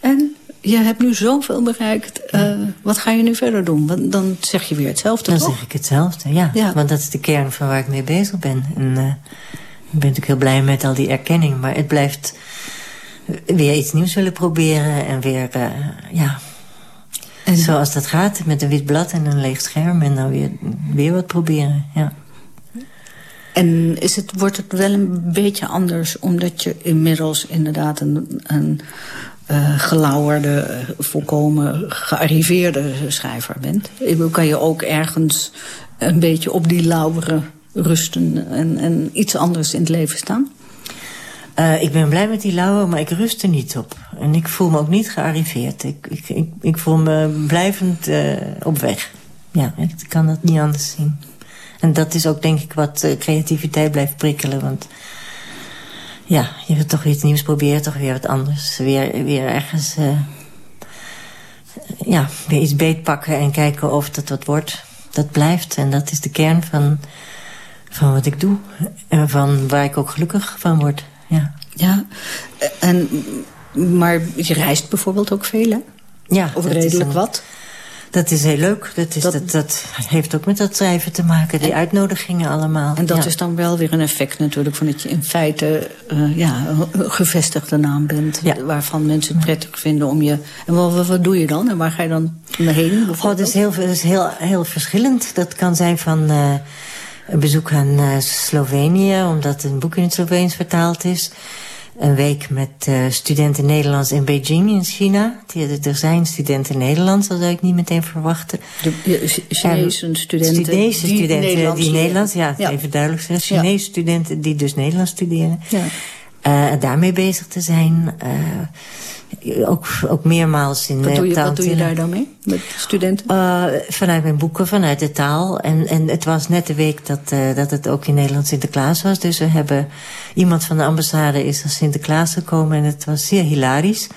En je hebt nu zoveel bereikt. Uh, wat ga je nu verder doen? Want dan zeg je weer hetzelfde, Dan toch? zeg ik hetzelfde, ja. ja. Want dat is de kern van waar ik mee bezig ben. En uh, ik ben natuurlijk heel blij met al die erkenning. Maar het blijft weer iets nieuws willen proberen. En weer, uh, ja... En zoals dat gaat, met een wit blad en een leeg scherm. En dan weer, weer wat proberen, ja. En is het, wordt het wel een beetje anders... omdat je inmiddels inderdaad een... een uh, gelauwerde, volkomen gearriveerde schrijver bent. Kan je ook ergens een beetje op die lauweren rusten en, en iets anders in het leven staan? Uh, ik ben blij met die lauwe, maar ik rust er niet op. En ik voel me ook niet gearriveerd. Ik, ik, ik, voel me blijvend uh, op weg. Ja, ik kan dat niet anders zien. En dat is ook denk ik wat uh, creativiteit blijft prikkelen. Want ja, je wilt toch iets nieuws proberen, toch weer wat anders. Weer, weer ergens, ja, weer iets beetpakken en kijken of dat wat wordt. Dat blijft en dat is de kern van, van wat ik doe. En van waar ik ook gelukkig van word, ja. Ja, en, maar je reist bijvoorbeeld ook veel, hè? Ja. Of redelijk wat? Dat is heel leuk. Dat, is, dat, dat, dat, heeft ook met dat schrijven te maken. Die en, uitnodigingen allemaal. En dat ja. is dan wel weer een effect natuurlijk... van dat je in feite uh, ja, een gevestigde naam bent... Ja. waarvan mensen het prettig vinden om je... En wat, wat doe je dan? En waar ga je dan heen? Oh, dat is, heel, dat is heel, heel verschillend. Dat kan zijn van... Uh, een bezoek aan uh, Slovenië... omdat een boek in het Sloveens vertaald is een week met uh, studenten Nederlands in Beijing in China. Er zijn studenten Nederlands, dat zou ik niet meteen verwachten. De Chinese studenten Chinese die studenten Nederlands die Nederlands, ja, ja, even duidelijk zeggen. Chinese ja. studenten die dus Nederlands studeren. Ja. Uh, daarmee bezig te zijn. Uh, ook, ook meermaals in wat doe, je, wat doe je daar dan mee met studenten? Uh, vanuit mijn boeken, vanuit de taal. En, en het was net de week dat, uh, dat het ook in Nederland Sinterklaas was. Dus we hebben iemand van de ambassade is als Sinterklaas gekomen. En het was zeer hilarisch.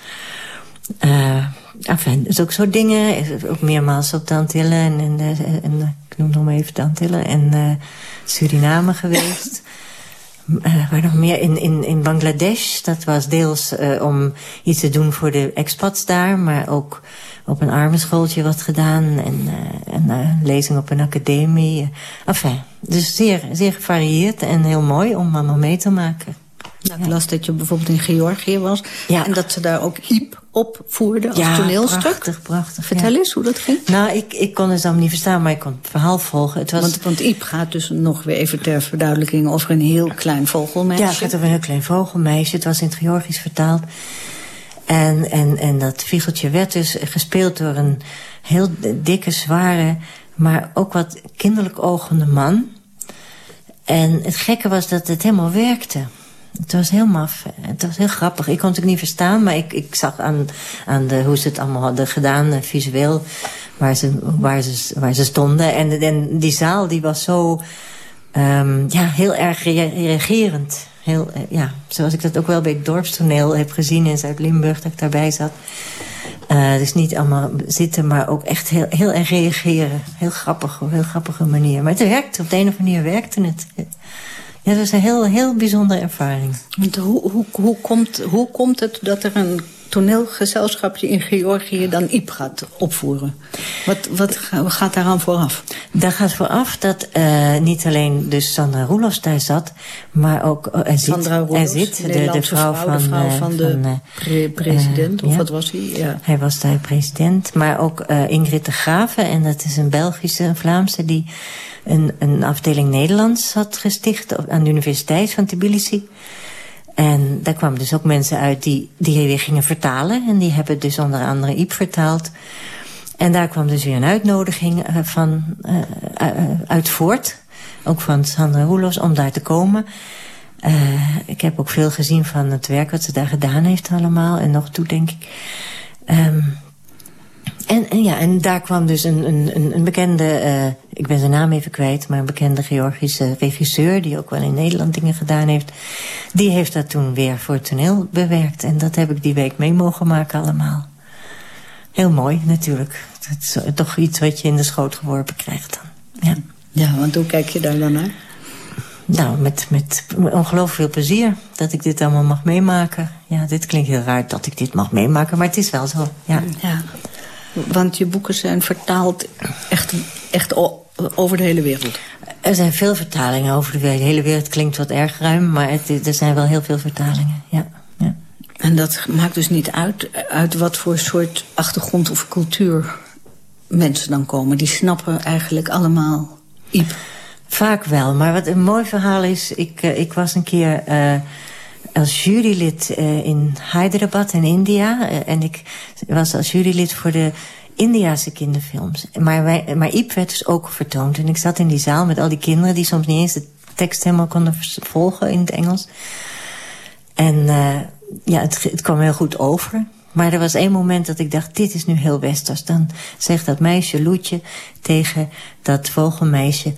Uh, enfin, dus ook zo dingen. Ook meermaals op de Antillen. En, en, en ik noem nog maar even de Antillen. En Suriname geweest. Uh, waar nog meer? In, in, in Bangladesh. Dat was deels uh, om iets te doen voor de expats daar. Maar ook op een armenschooltje wat gedaan. En, uh, en een lezing op een academie. Enfin, dus zeer, zeer gevarieerd en heel mooi om allemaal mee te maken. Nou, ik las dat je bijvoorbeeld in Georgië was. Ja. En dat ze daar ook Iep opvoerden als ja, toneelstuk. prachtig, prachtig. Vertel ja. eens hoe dat ging. Nou, ik, ik kon het dan niet verstaan, maar ik kon het verhaal volgen. Het was... want, want Iep gaat dus nog weer even ter verduidelijking over een heel klein vogelmeisje. Ja, het gaat over een heel klein vogelmeisje. Het was in het Georgisch vertaald. En, en, en dat viegeltje werd dus gespeeld door een heel dikke, zware... maar ook wat kinderlijk ogende man. En het gekke was dat het helemaal werkte. Het was heel maf. Het was heel grappig. Ik kon het niet verstaan, maar ik, ik zag aan, aan de, hoe ze het allemaal hadden gedaan, visueel, waar ze, waar ze, waar ze stonden. En, en die zaal die was zo um, ja, heel erg reagerend. Heel, ja, zoals ik dat ook wel bij het dorpstoneel heb gezien in Zuid-Limburg, dat ik daarbij zat. Uh, dus niet allemaal zitten, maar ook echt heel, heel erg reageren. Heel grappig, op een heel grappige manier. Maar het werkte, op de een of andere manier werkte het. Ja, dat is een heel, heel bijzondere ervaring. Hoe, hoe, hoe, komt, hoe komt het dat er een toneelgezelschapje in Georgië dan Iep gaat opvoeren. Wat, wat gaat daaraan vooraf? Daar gaat vooraf dat uh, niet alleen dus Sandra Roelofs daar zat... maar ook uh, er zit, er zit de, de, vrouw, vrouw, van, de, vrouw van, de van, pre president, of ja. wat was hij? Ja. Hij was daar president, maar ook Ingrid de Graven... en dat is een Belgische, een Vlaamse... die een, een afdeling Nederlands had gesticht aan de Universiteit van Tbilisi... En daar kwamen dus ook mensen uit die, die weer gingen vertalen. En die hebben dus onder andere Iep vertaald. En daar kwam dus weer een uitnodiging uh, van, uh, uh, uit voort. Ook van Sandra Roelos om daar te komen. ik heb ook veel gezien van het werk wat ze daar gedaan heeft allemaal. En nog toe, denk ik. Um, en, ja, en daar kwam dus een, een, een bekende, uh, ik ben zijn naam even kwijt... maar een bekende Georgische regisseur... die ook wel in Nederland dingen gedaan heeft... die heeft dat toen weer voor het toneel bewerkt. En dat heb ik die week mee mogen maken allemaal. Heel mooi natuurlijk. Het is toch iets wat je in de schoot geworpen krijgt dan. Ja, ja want hoe kijk je daar dan naar? Nou, met, met ongelooflijk veel plezier dat ik dit allemaal mag meemaken. Ja, dit klinkt heel raar dat ik dit mag meemaken, maar het is wel zo. Ja. ja. Want je boeken zijn vertaald echt, echt over de hele wereld. Er zijn veel vertalingen over de hele wereld. klinkt wat erg ruim, maar het, er zijn wel heel veel vertalingen. Ja, ja. En dat maakt dus niet uit, uit wat voor soort achtergrond of cultuur mensen dan komen. Die snappen eigenlijk allemaal Iep. Vaak wel, maar wat een mooi verhaal is... Ik, uh, ik was een keer... Uh, als jurylid uh, in Hyderabad in India. Uh, en ik was als jurylid voor de Indiase kinderfilms. Maar, wij, maar Iep werd dus ook vertoond. En ik zat in die zaal met al die kinderen... die soms niet eens de tekst helemaal konden volgen in het Engels. En uh, ja, het, het kwam heel goed over. Maar er was één moment dat ik dacht, dit is nu heel westers. Dan zegt dat meisje Loetje tegen dat vogelmeisje...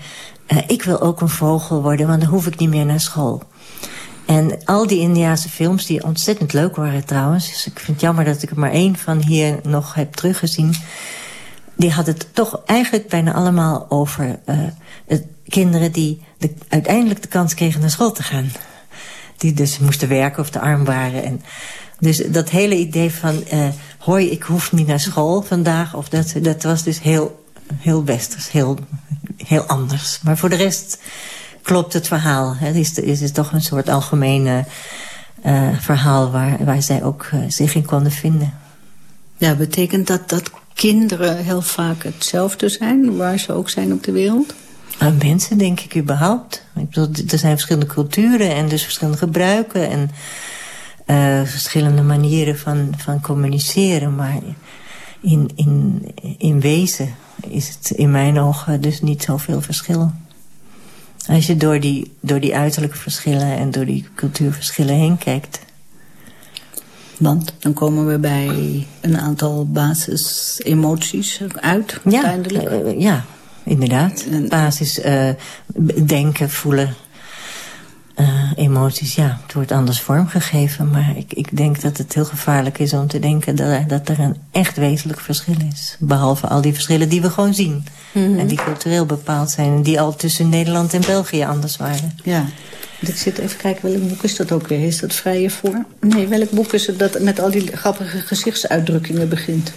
Uh, ik wil ook een vogel worden, want dan hoef ik niet meer naar school. En al die Indiaanse films, die ontzettend leuk waren trouwens... dus ik vind het jammer dat ik er maar één van hier nog heb teruggezien... die had het toch eigenlijk bijna allemaal over uh, kinderen... die de, uiteindelijk de kans kregen naar school te gaan. Die dus moesten werken of te arm waren. En dus dat hele idee van... Uh, hoi, ik hoef niet naar school vandaag... Of dat, dat was dus heel, heel heel, heel anders. Maar voor de rest klopt het verhaal. Het is, is, is toch een soort algemene uh, verhaal waar, waar zij ook uh, zich in konden vinden. Ja, betekent dat dat kinderen heel vaak hetzelfde zijn, waar ze ook zijn op de wereld? Uh, mensen, denk ik, überhaupt. Ik bedoel, er zijn verschillende culturen en dus verschillende gebruiken... en verschillende manieren van, van communiceren. Maar in, in, in wezen is het in mijn ogen dus niet zoveel verschil. Als je door die, door die uiterlijke verschillen en door die cultuurverschillen heen kijkt. Want dan komen we bij een aantal basisemoties uit, ja, uiteindelijk. Uh, ja, inderdaad. Basis uh, denken, voelen, uh, emoties, ja, het wordt anders vormgegeven. Maar ik, ik denk dat het heel gevaarlijk is om te denken dat er, dat er een echt wezenlijk verschil is. Behalve al die verschillen die we gewoon zien. Mm -hmm. En die cultureel bepaald zijn. En die al tussen Nederland en België anders waren. Ja. Ik zit even kijken, welk boek is dat ook weer? Is dat Vrije voor? Nee, welk boek is het dat met al die grappige gezichtsuitdrukkingen begint?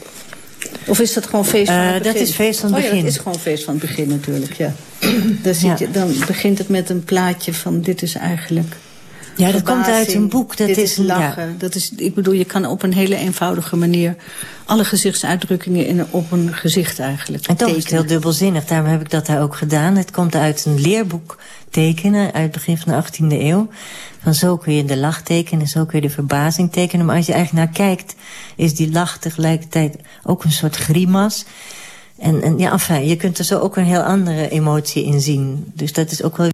Of is dat gewoon feest van het uh, begin? Dat is feest van het begin. Oh ja, dat is gewoon feest van het begin natuurlijk, ja. dan, zit je, dan begint het met een plaatje van dit is eigenlijk... Ja, dat komt uit een boek. Dat dit is, lachen. Ja. Dat is, ik bedoel, je kan op een hele eenvoudige manier... alle gezichtsuitdrukkingen in, op een gezicht eigenlijk En toch is het heel dubbelzinnig. Daarom heb ik dat daar ook gedaan. Het komt uit een leerboek tekenen uit het begin van de 18e eeuw. Van zo kun je de lach tekenen, zo kun je de verbazing tekenen. Maar als je eigenlijk naar kijkt, is die lach tegelijkertijd ook een soort grimas. En, en ja, enfin, je kunt er zo ook een heel andere emotie in zien. Dus dat is ook wel...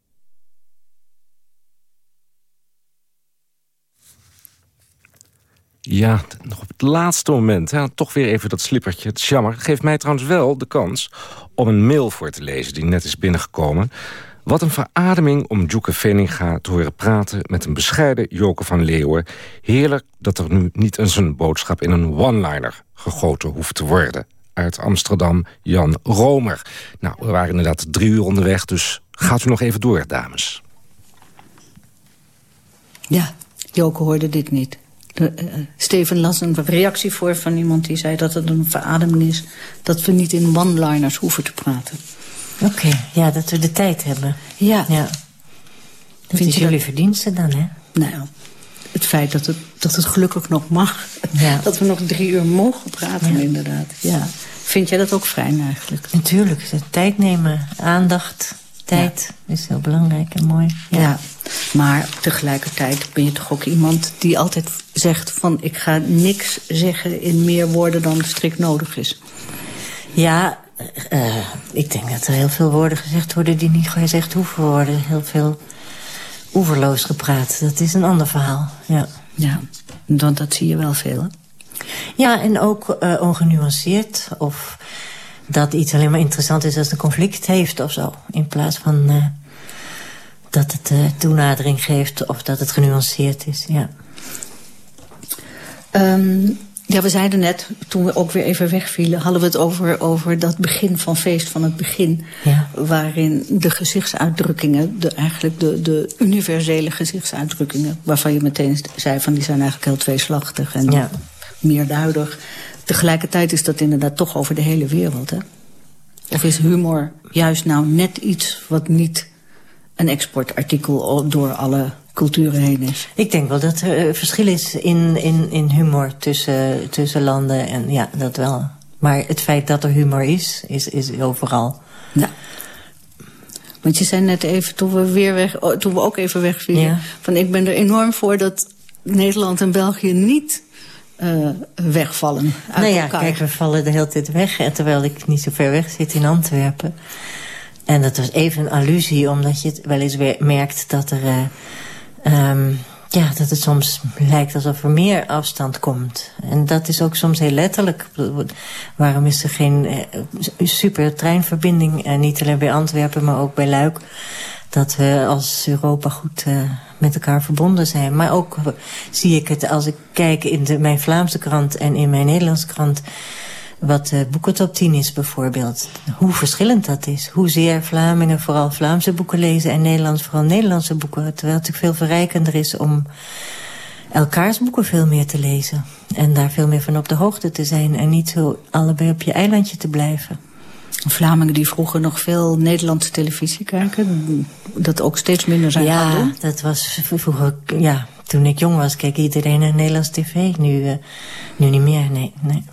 Ja, nog op het laatste moment. Toch weer even dat slippertje. Het is jammer. Geeft mij trouwens wel de kans om een mail voor te lezen... die net is binnengekomen. Wat een verademing om Djoeke Veninga te horen praten... met een bescheiden Joke van Leeuwen. Heerlijk dat er nu niet eens een boodschap in een one-liner gegoten hoeft te worden. Uit Amsterdam, Jan Romer. Nou, we waren inderdaad drie uur onderweg, dus gaat u nog even door, dames. Ja, Joke hoorde dit niet. De, uh, Steven las een reactie voor van iemand die zei dat het een verademing is... dat we niet in one-liners hoeven te praten. Oké, okay, ja, dat we de tijd hebben. Ja. ja. Dat Vind is jullie dat... verdienste dan, hè? Nou, het feit dat het, dat het gelukkig nog mag. Ja. (laughs) Dat we nog drie uur mogen praten, ja. inderdaad. Ja. Vind jij dat ook fijn eigenlijk? Natuurlijk, tijd nemen, aandacht, ja. is heel belangrijk en mooi. Ja. ja. maar tegelijkertijd ben je toch ook iemand die altijd zegt van... ik ga niks zeggen in meer woorden dan strikt nodig is. Ja, uh, ik denk dat er heel veel woorden gezegd worden die niet gezegd hoeven worden. Heel veel oeverloos gepraat. Dat is een ander verhaal, ja. Ja, want dat zie je wel veel, hè? Ja, en ook uh, ongenuanceerd. Of dat iets alleen maar interessant is als een conflict heeft of zo. In plaats van uh, dat het uh, toenadering geeft of dat het genuanceerd is, ja. Um, ja, we zeiden net, toen we ook weer even wegvielen... hadden we het over, over dat begin van feest van het begin... Ja. waarin de gezichtsuitdrukkingen, de, eigenlijk de, de universele gezichtsuitdrukkingen... waarvan je meteen zei van die zijn eigenlijk heel tweeslachtig en ja. meerduidig. Tegelijkertijd is dat inderdaad toch over de hele wereld, hè? Of is humor juist nou net iets wat niet een exportartikel door alle culturen heen is. Ik denk wel dat er uh, verschil is in, in, in humor tussen, tussen landen. En ja, dat wel. Maar het feit dat er humor is, is, is overal. Ja. Want je zei net even, toen we, weer weg, toen we ook even wegvielen... Ja. van ik ben er enorm voor dat Nederland en België niet uh, wegvallen uit nou ja, elkaar. kijk, we vallen de hele tijd weg. Terwijl ik niet zo ver weg zit in Antwerpen. En dat was even een allusie, omdat je het wel eens merkt dat er... Uh, Um, ja, dat het soms lijkt alsof er meer afstand komt. En dat is ook soms heel letterlijk. Waarom is er geen uh, super treinverbinding? Niet alleen bij Antwerpen, maar ook bij Luik. Dat we als Europa goed uh, met elkaar verbonden zijn. Maar ook zie ik het als ik kijk in de, mijn Vlaamse krant en in mijn Nederlandse krant wat de boekentop 10 is bijvoorbeeld. Hoe verschillend dat is. Hoezeer Vlamingen vooral Vlaamse boeken lezen... en Nederlands vooral Nederlandse boeken. Terwijl het natuurlijk veel verrijkender is om elkaars boeken veel meer te lezen. En daar veel meer van op de hoogte te zijn. En niet zo allebei op je eilandje te blijven. Vlamingen die vroeger nog veel Nederlandse televisie kijken... dat ook steeds minder zijn ja, gaan doen? dat was vroeger... Ja, toen ik jong was keek iedereen naar Nederlands tv. Nu, uh, nu niet meer, nee. nee.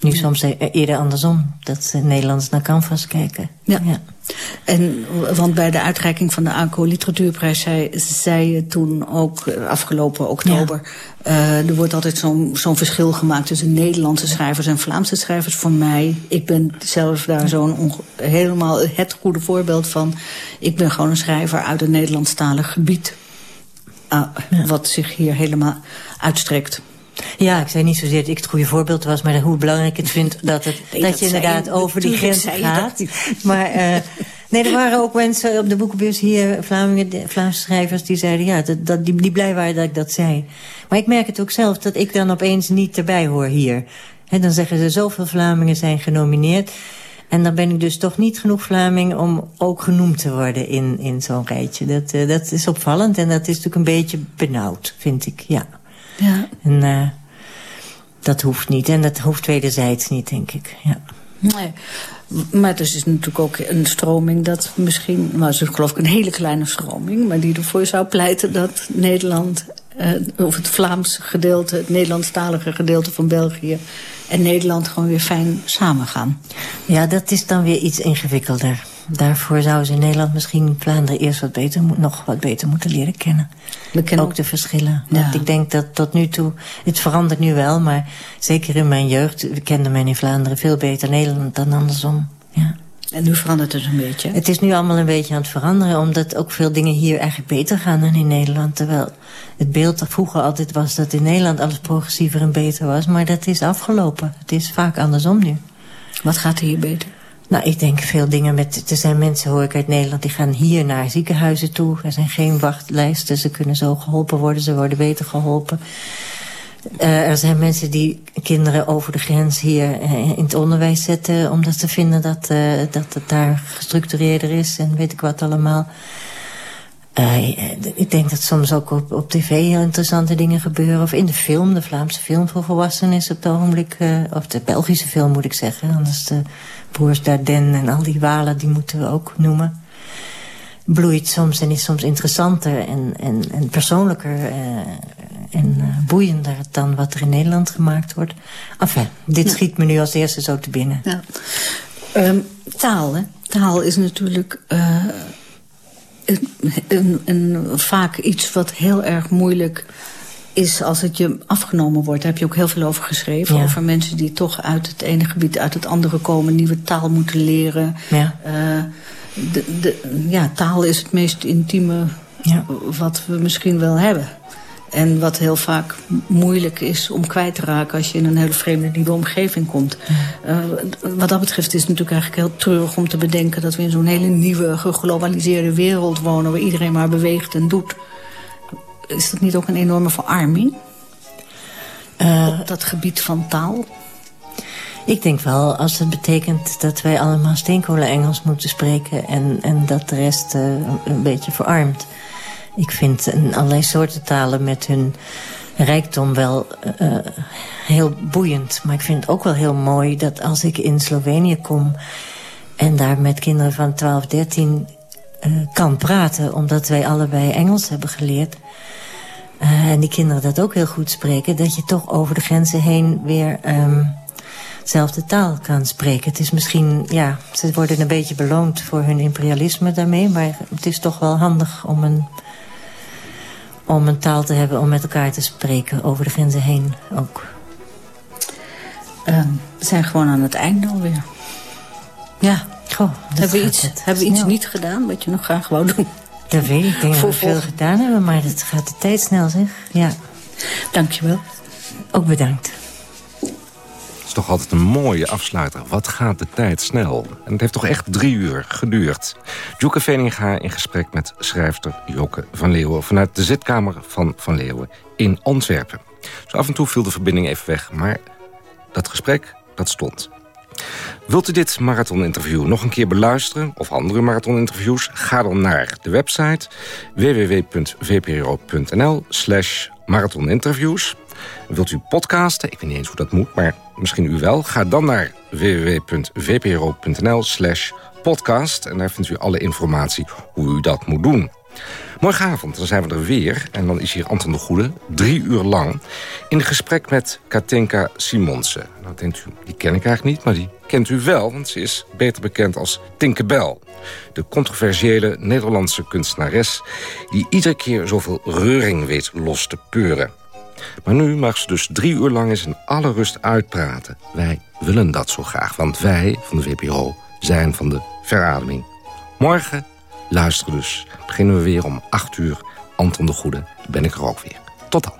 Nu soms eerder andersom, dat ze Nederlands naar Canvas kijken. Ja. ja. En, want bij de uitreiking van de ACO Literatuurprijs zei, zei je toen ook afgelopen oktober... Ja. Uh, er wordt altijd zo'n zo'n verschil gemaakt tussen Nederlandse schrijvers en Vlaamse schrijvers. Voor mij, ik ben zelf daar zo'n helemaal het goede voorbeeld van. Ik ben gewoon een schrijver uit een Nederlandstalig gebied. Uh, ja. Wat zich hier helemaal uitstrekt. Ja, ik zei niet zozeer dat ik het goede voorbeeld was... maar hoe belangrijk ik het vind dat, het, nee, dat, dat je inderdaad je, over die grens gaat. Maar uh, nee, er waren ook mensen op de boekenbeurs hier... Vlamingen, Vlaamse schrijvers die zeiden... ja, dat, dat, die, die blij waren dat ik dat zei. Maar ik merk het ook zelf dat ik dan opeens niet erbij hoor hier. He, dan zeggen ze zoveel Vlamingen zijn genomineerd... En dan ben ik dus toch niet genoeg Vlaming om ook genoemd te worden in, in zo'n rijtje. Dat, uh, dat is opvallend en dat is natuurlijk een beetje benauwd, vind ik, ja. Ja. En uh, dat hoeft niet. En dat hoeft wederzijds niet, denk ik. Ja. Nee. Maar er is natuurlijk ook een stroming dat misschien... Nou, is geloof ik een hele kleine stroming... maar die ervoor zou pleiten dat Nederland... Uh, of het Vlaams gedeelte, het Nederlandstalige gedeelte van België... en Nederland gewoon weer fijn samengaan. Ja, dat is dan weer iets ingewikkelder. Daarvoor zouden ze in Nederland misschien Vlaanderen eerst wat beter, nog wat beter moeten leren kennen. We kennen ook de verschillen. Ja. Want ik denk dat tot nu toe, het verandert nu wel, maar zeker in mijn jeugd kende men in Vlaanderen veel beter Nederland dan andersom. Ja. En nu verandert het een beetje? Het is nu allemaal een beetje aan het veranderen... omdat ook veel dingen hier eigenlijk beter gaan dan in Nederland. Terwijl het beeld dat vroeger altijd was dat in Nederland alles progressiever en beter was. Maar dat is afgelopen. Het is vaak andersom nu. Wat gaat er hier beter? Nou, ik denk veel dingen met... Er zijn mensen, hoor ik uit Nederland, die gaan hier naar ziekenhuizen toe. Er zijn geen wachtlijsten, ze kunnen zo geholpen worden, ze worden beter geholpen. Uh, er zijn mensen die kinderen over de grens hier uh, in het onderwijs zetten... omdat ze vinden dat, uh, dat het daar gestructureerder is en weet ik wat allemaal. Uh, ik denk dat soms ook op, op tv heel interessante dingen gebeuren. Of in de film, de Vlaamse film voor volwassenen is op het ogenblik... Uh, of de Belgische film moet ik zeggen. Anders de broers Dardenne en al die walen, die moeten we ook noemen. Bloeit soms en is soms interessanter en, en, en persoonlijker... Uh, en boeiender dan wat er in Nederland gemaakt wordt. Enfin, dit ja. schiet me nu als eerste zo te binnen. Ja. Um, taal, hè? Taal is natuurlijk een, een, vaak iets wat heel erg moeilijk is als het je afgenomen wordt. Daar heb je ook heel veel over geschreven. Ja. Over mensen die toch uit het ene gebied uit het andere komen. Nieuwe taal moeten leren. Ja, uh, de, de, ja taal is het meest intieme ja. wat we misschien wel hebben. En wat heel vaak moeilijk is om kwijt te raken... als je in een hele vreemde nieuwe omgeving komt. Uh, wat dat betreft is het natuurlijk eigenlijk heel treurig om te bedenken... dat we in zo'n hele nieuwe, geglobaliseerde wereld wonen... waar iedereen maar beweegt en doet. Is dat niet ook een enorme verarming? Uh, Op dat gebied van taal? Ik denk wel, als het betekent dat wij allemaal steenkolen-Engels moeten spreken... en, en dat de rest uh, een beetje verarmt... Ik vind allerlei soorten talen met hun rijkdom wel uh, heel boeiend. Maar ik vind het ook wel heel mooi dat als ik in Slovenië kom... en daar met kinderen van 12, 13 uh, kan praten... omdat wij allebei Engels hebben geleerd... En die kinderen dat ook heel goed spreken... dat je toch over de grenzen heen weer dezelfde taal kan spreken. Het is misschien, ja, ze worden een beetje beloond voor hun imperialisme daarmee... maar het is toch wel handig om een om een taal te hebben om met elkaar te spreken over de grenzen heen ook. Uh, we zijn gewoon aan het einde alweer. Ja, Goh, hebben we, iets, hebben we iets niet gedaan wat je nog graag wou doen? Dat weet ik. Ik denk (laughs) dat we veel gedaan hebben, maar het gaat de tijd snel, zeg. Ja. Dankjewel. Ook bedankt toch altijd een mooie afsluiter. Wat gaat de tijd snel? En het heeft toch echt drie uur geduurd. Joeke Veninga in gesprek met schrijfster Joke van Leeuwen... vanuit de zitkamer van Van Leeuwen in Antwerpen. Zo af en toe viel de verbinding even weg, maar dat gesprek, dat stond. Wilt u dit marathoninterview nog een keer beluisteren... of andere marathoninterviews? Ga dan naar de website www.vpro.nl slash marathoninterviews. Wilt u podcasten? Ik weet niet eens hoe dat moet, maar misschien u wel. Ga dan naar www.vpro.nl slash podcast. En daar vindt u alle informatie hoe u dat moet doen. Morgenavond dan zijn we er weer. En dan is hier Anton de Goede, drie uur lang... in gesprek met Katinka Simonsen. Nou denkt u, die ken ik eigenlijk niet, maar die kent u wel... want ze is beter bekend als Tinkerbell. De controversiële Nederlandse kunstenares... die iedere keer zoveel reuring weet los te peuren. Maar nu mag ze dus drie uur lang eens in alle rust uitpraten. Wij willen dat zo graag, want wij van de VPRO zijn van de verademing. Morgen, luister dus, beginnen we weer om acht uur. Anton de Goede, ben ik er ook weer. Tot dan.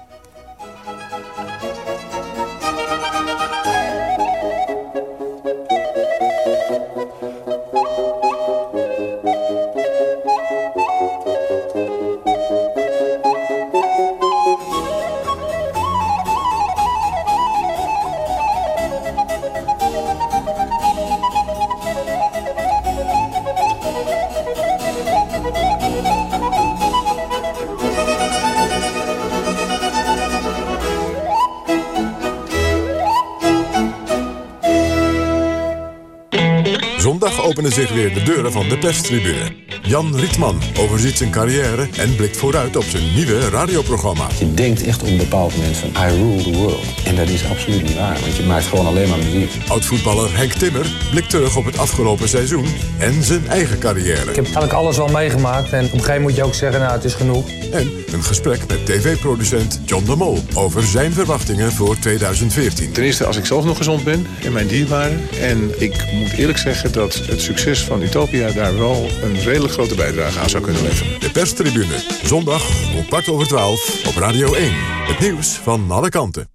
Openen zich weer de deuren van de perstribune. Jan Rietman overziet zijn carrière en blikt vooruit op zijn nieuwe radioprogramma. Je denkt echt op een bepaald moment van I rule the world. En dat is absoluut niet waar, want je maakt gewoon alleen maar muziek. Oud-voetballer Henk Timmer blikt terug op het afgelopen seizoen en zijn eigen carrière. Ik heb eigenlijk alles al meegemaakt en op een gegeven moment moet je ook zeggen, nou het is genoeg. En een gesprek met tv-producent John de Mol over zijn verwachtingen voor 2014. Ten eerste als ik zelf nog gezond ben en mijn dierbaren. En ik moet eerlijk zeggen dat het succes van Utopia daar wel een redelijk grote bijdrage aan zou kunnen leveren. De perstribune, zondag om kwart over twaalf op Radio 1. Het nieuws van alle kanten.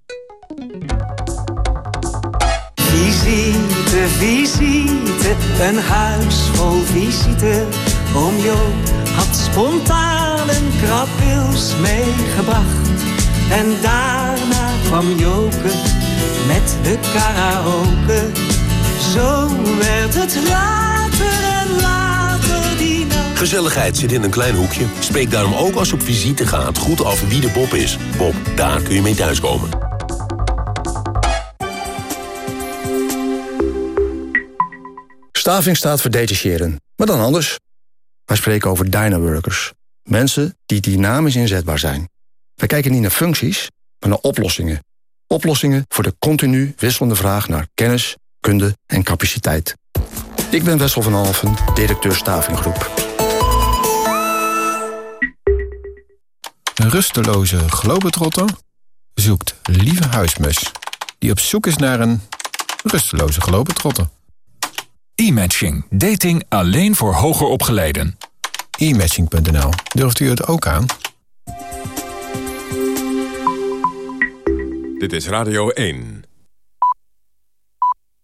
Visite, visite, een huis vol visite. Oom Joop had spontaan een krabwils meegebracht. En daarna kwam Joke met de karaoke. Zo werd het later en later Gezelligheid zit in een klein hoekje. Spreek daarom ook als je op visite gaat goed af wie de Bob is. Bob, daar kun je mee thuiskomen. Staving staat voor detacheren, maar dan anders. Wij spreken over dynaworkers. Mensen die dynamisch inzetbaar zijn. Wij kijken niet naar functies, maar naar oplossingen. Oplossingen voor de continu wisselende vraag naar kennis, kunde en capaciteit. Ik ben Wessel van Alfen, directeur Stavinggroep. Een rusteloze globetrotter zoekt lieve huismus... die op zoek is naar een rusteloze globetrotter. E-matching. Dating alleen voor hoger opgeleiden. E-matching.nl. Durft u het ook aan? Dit is Radio 1.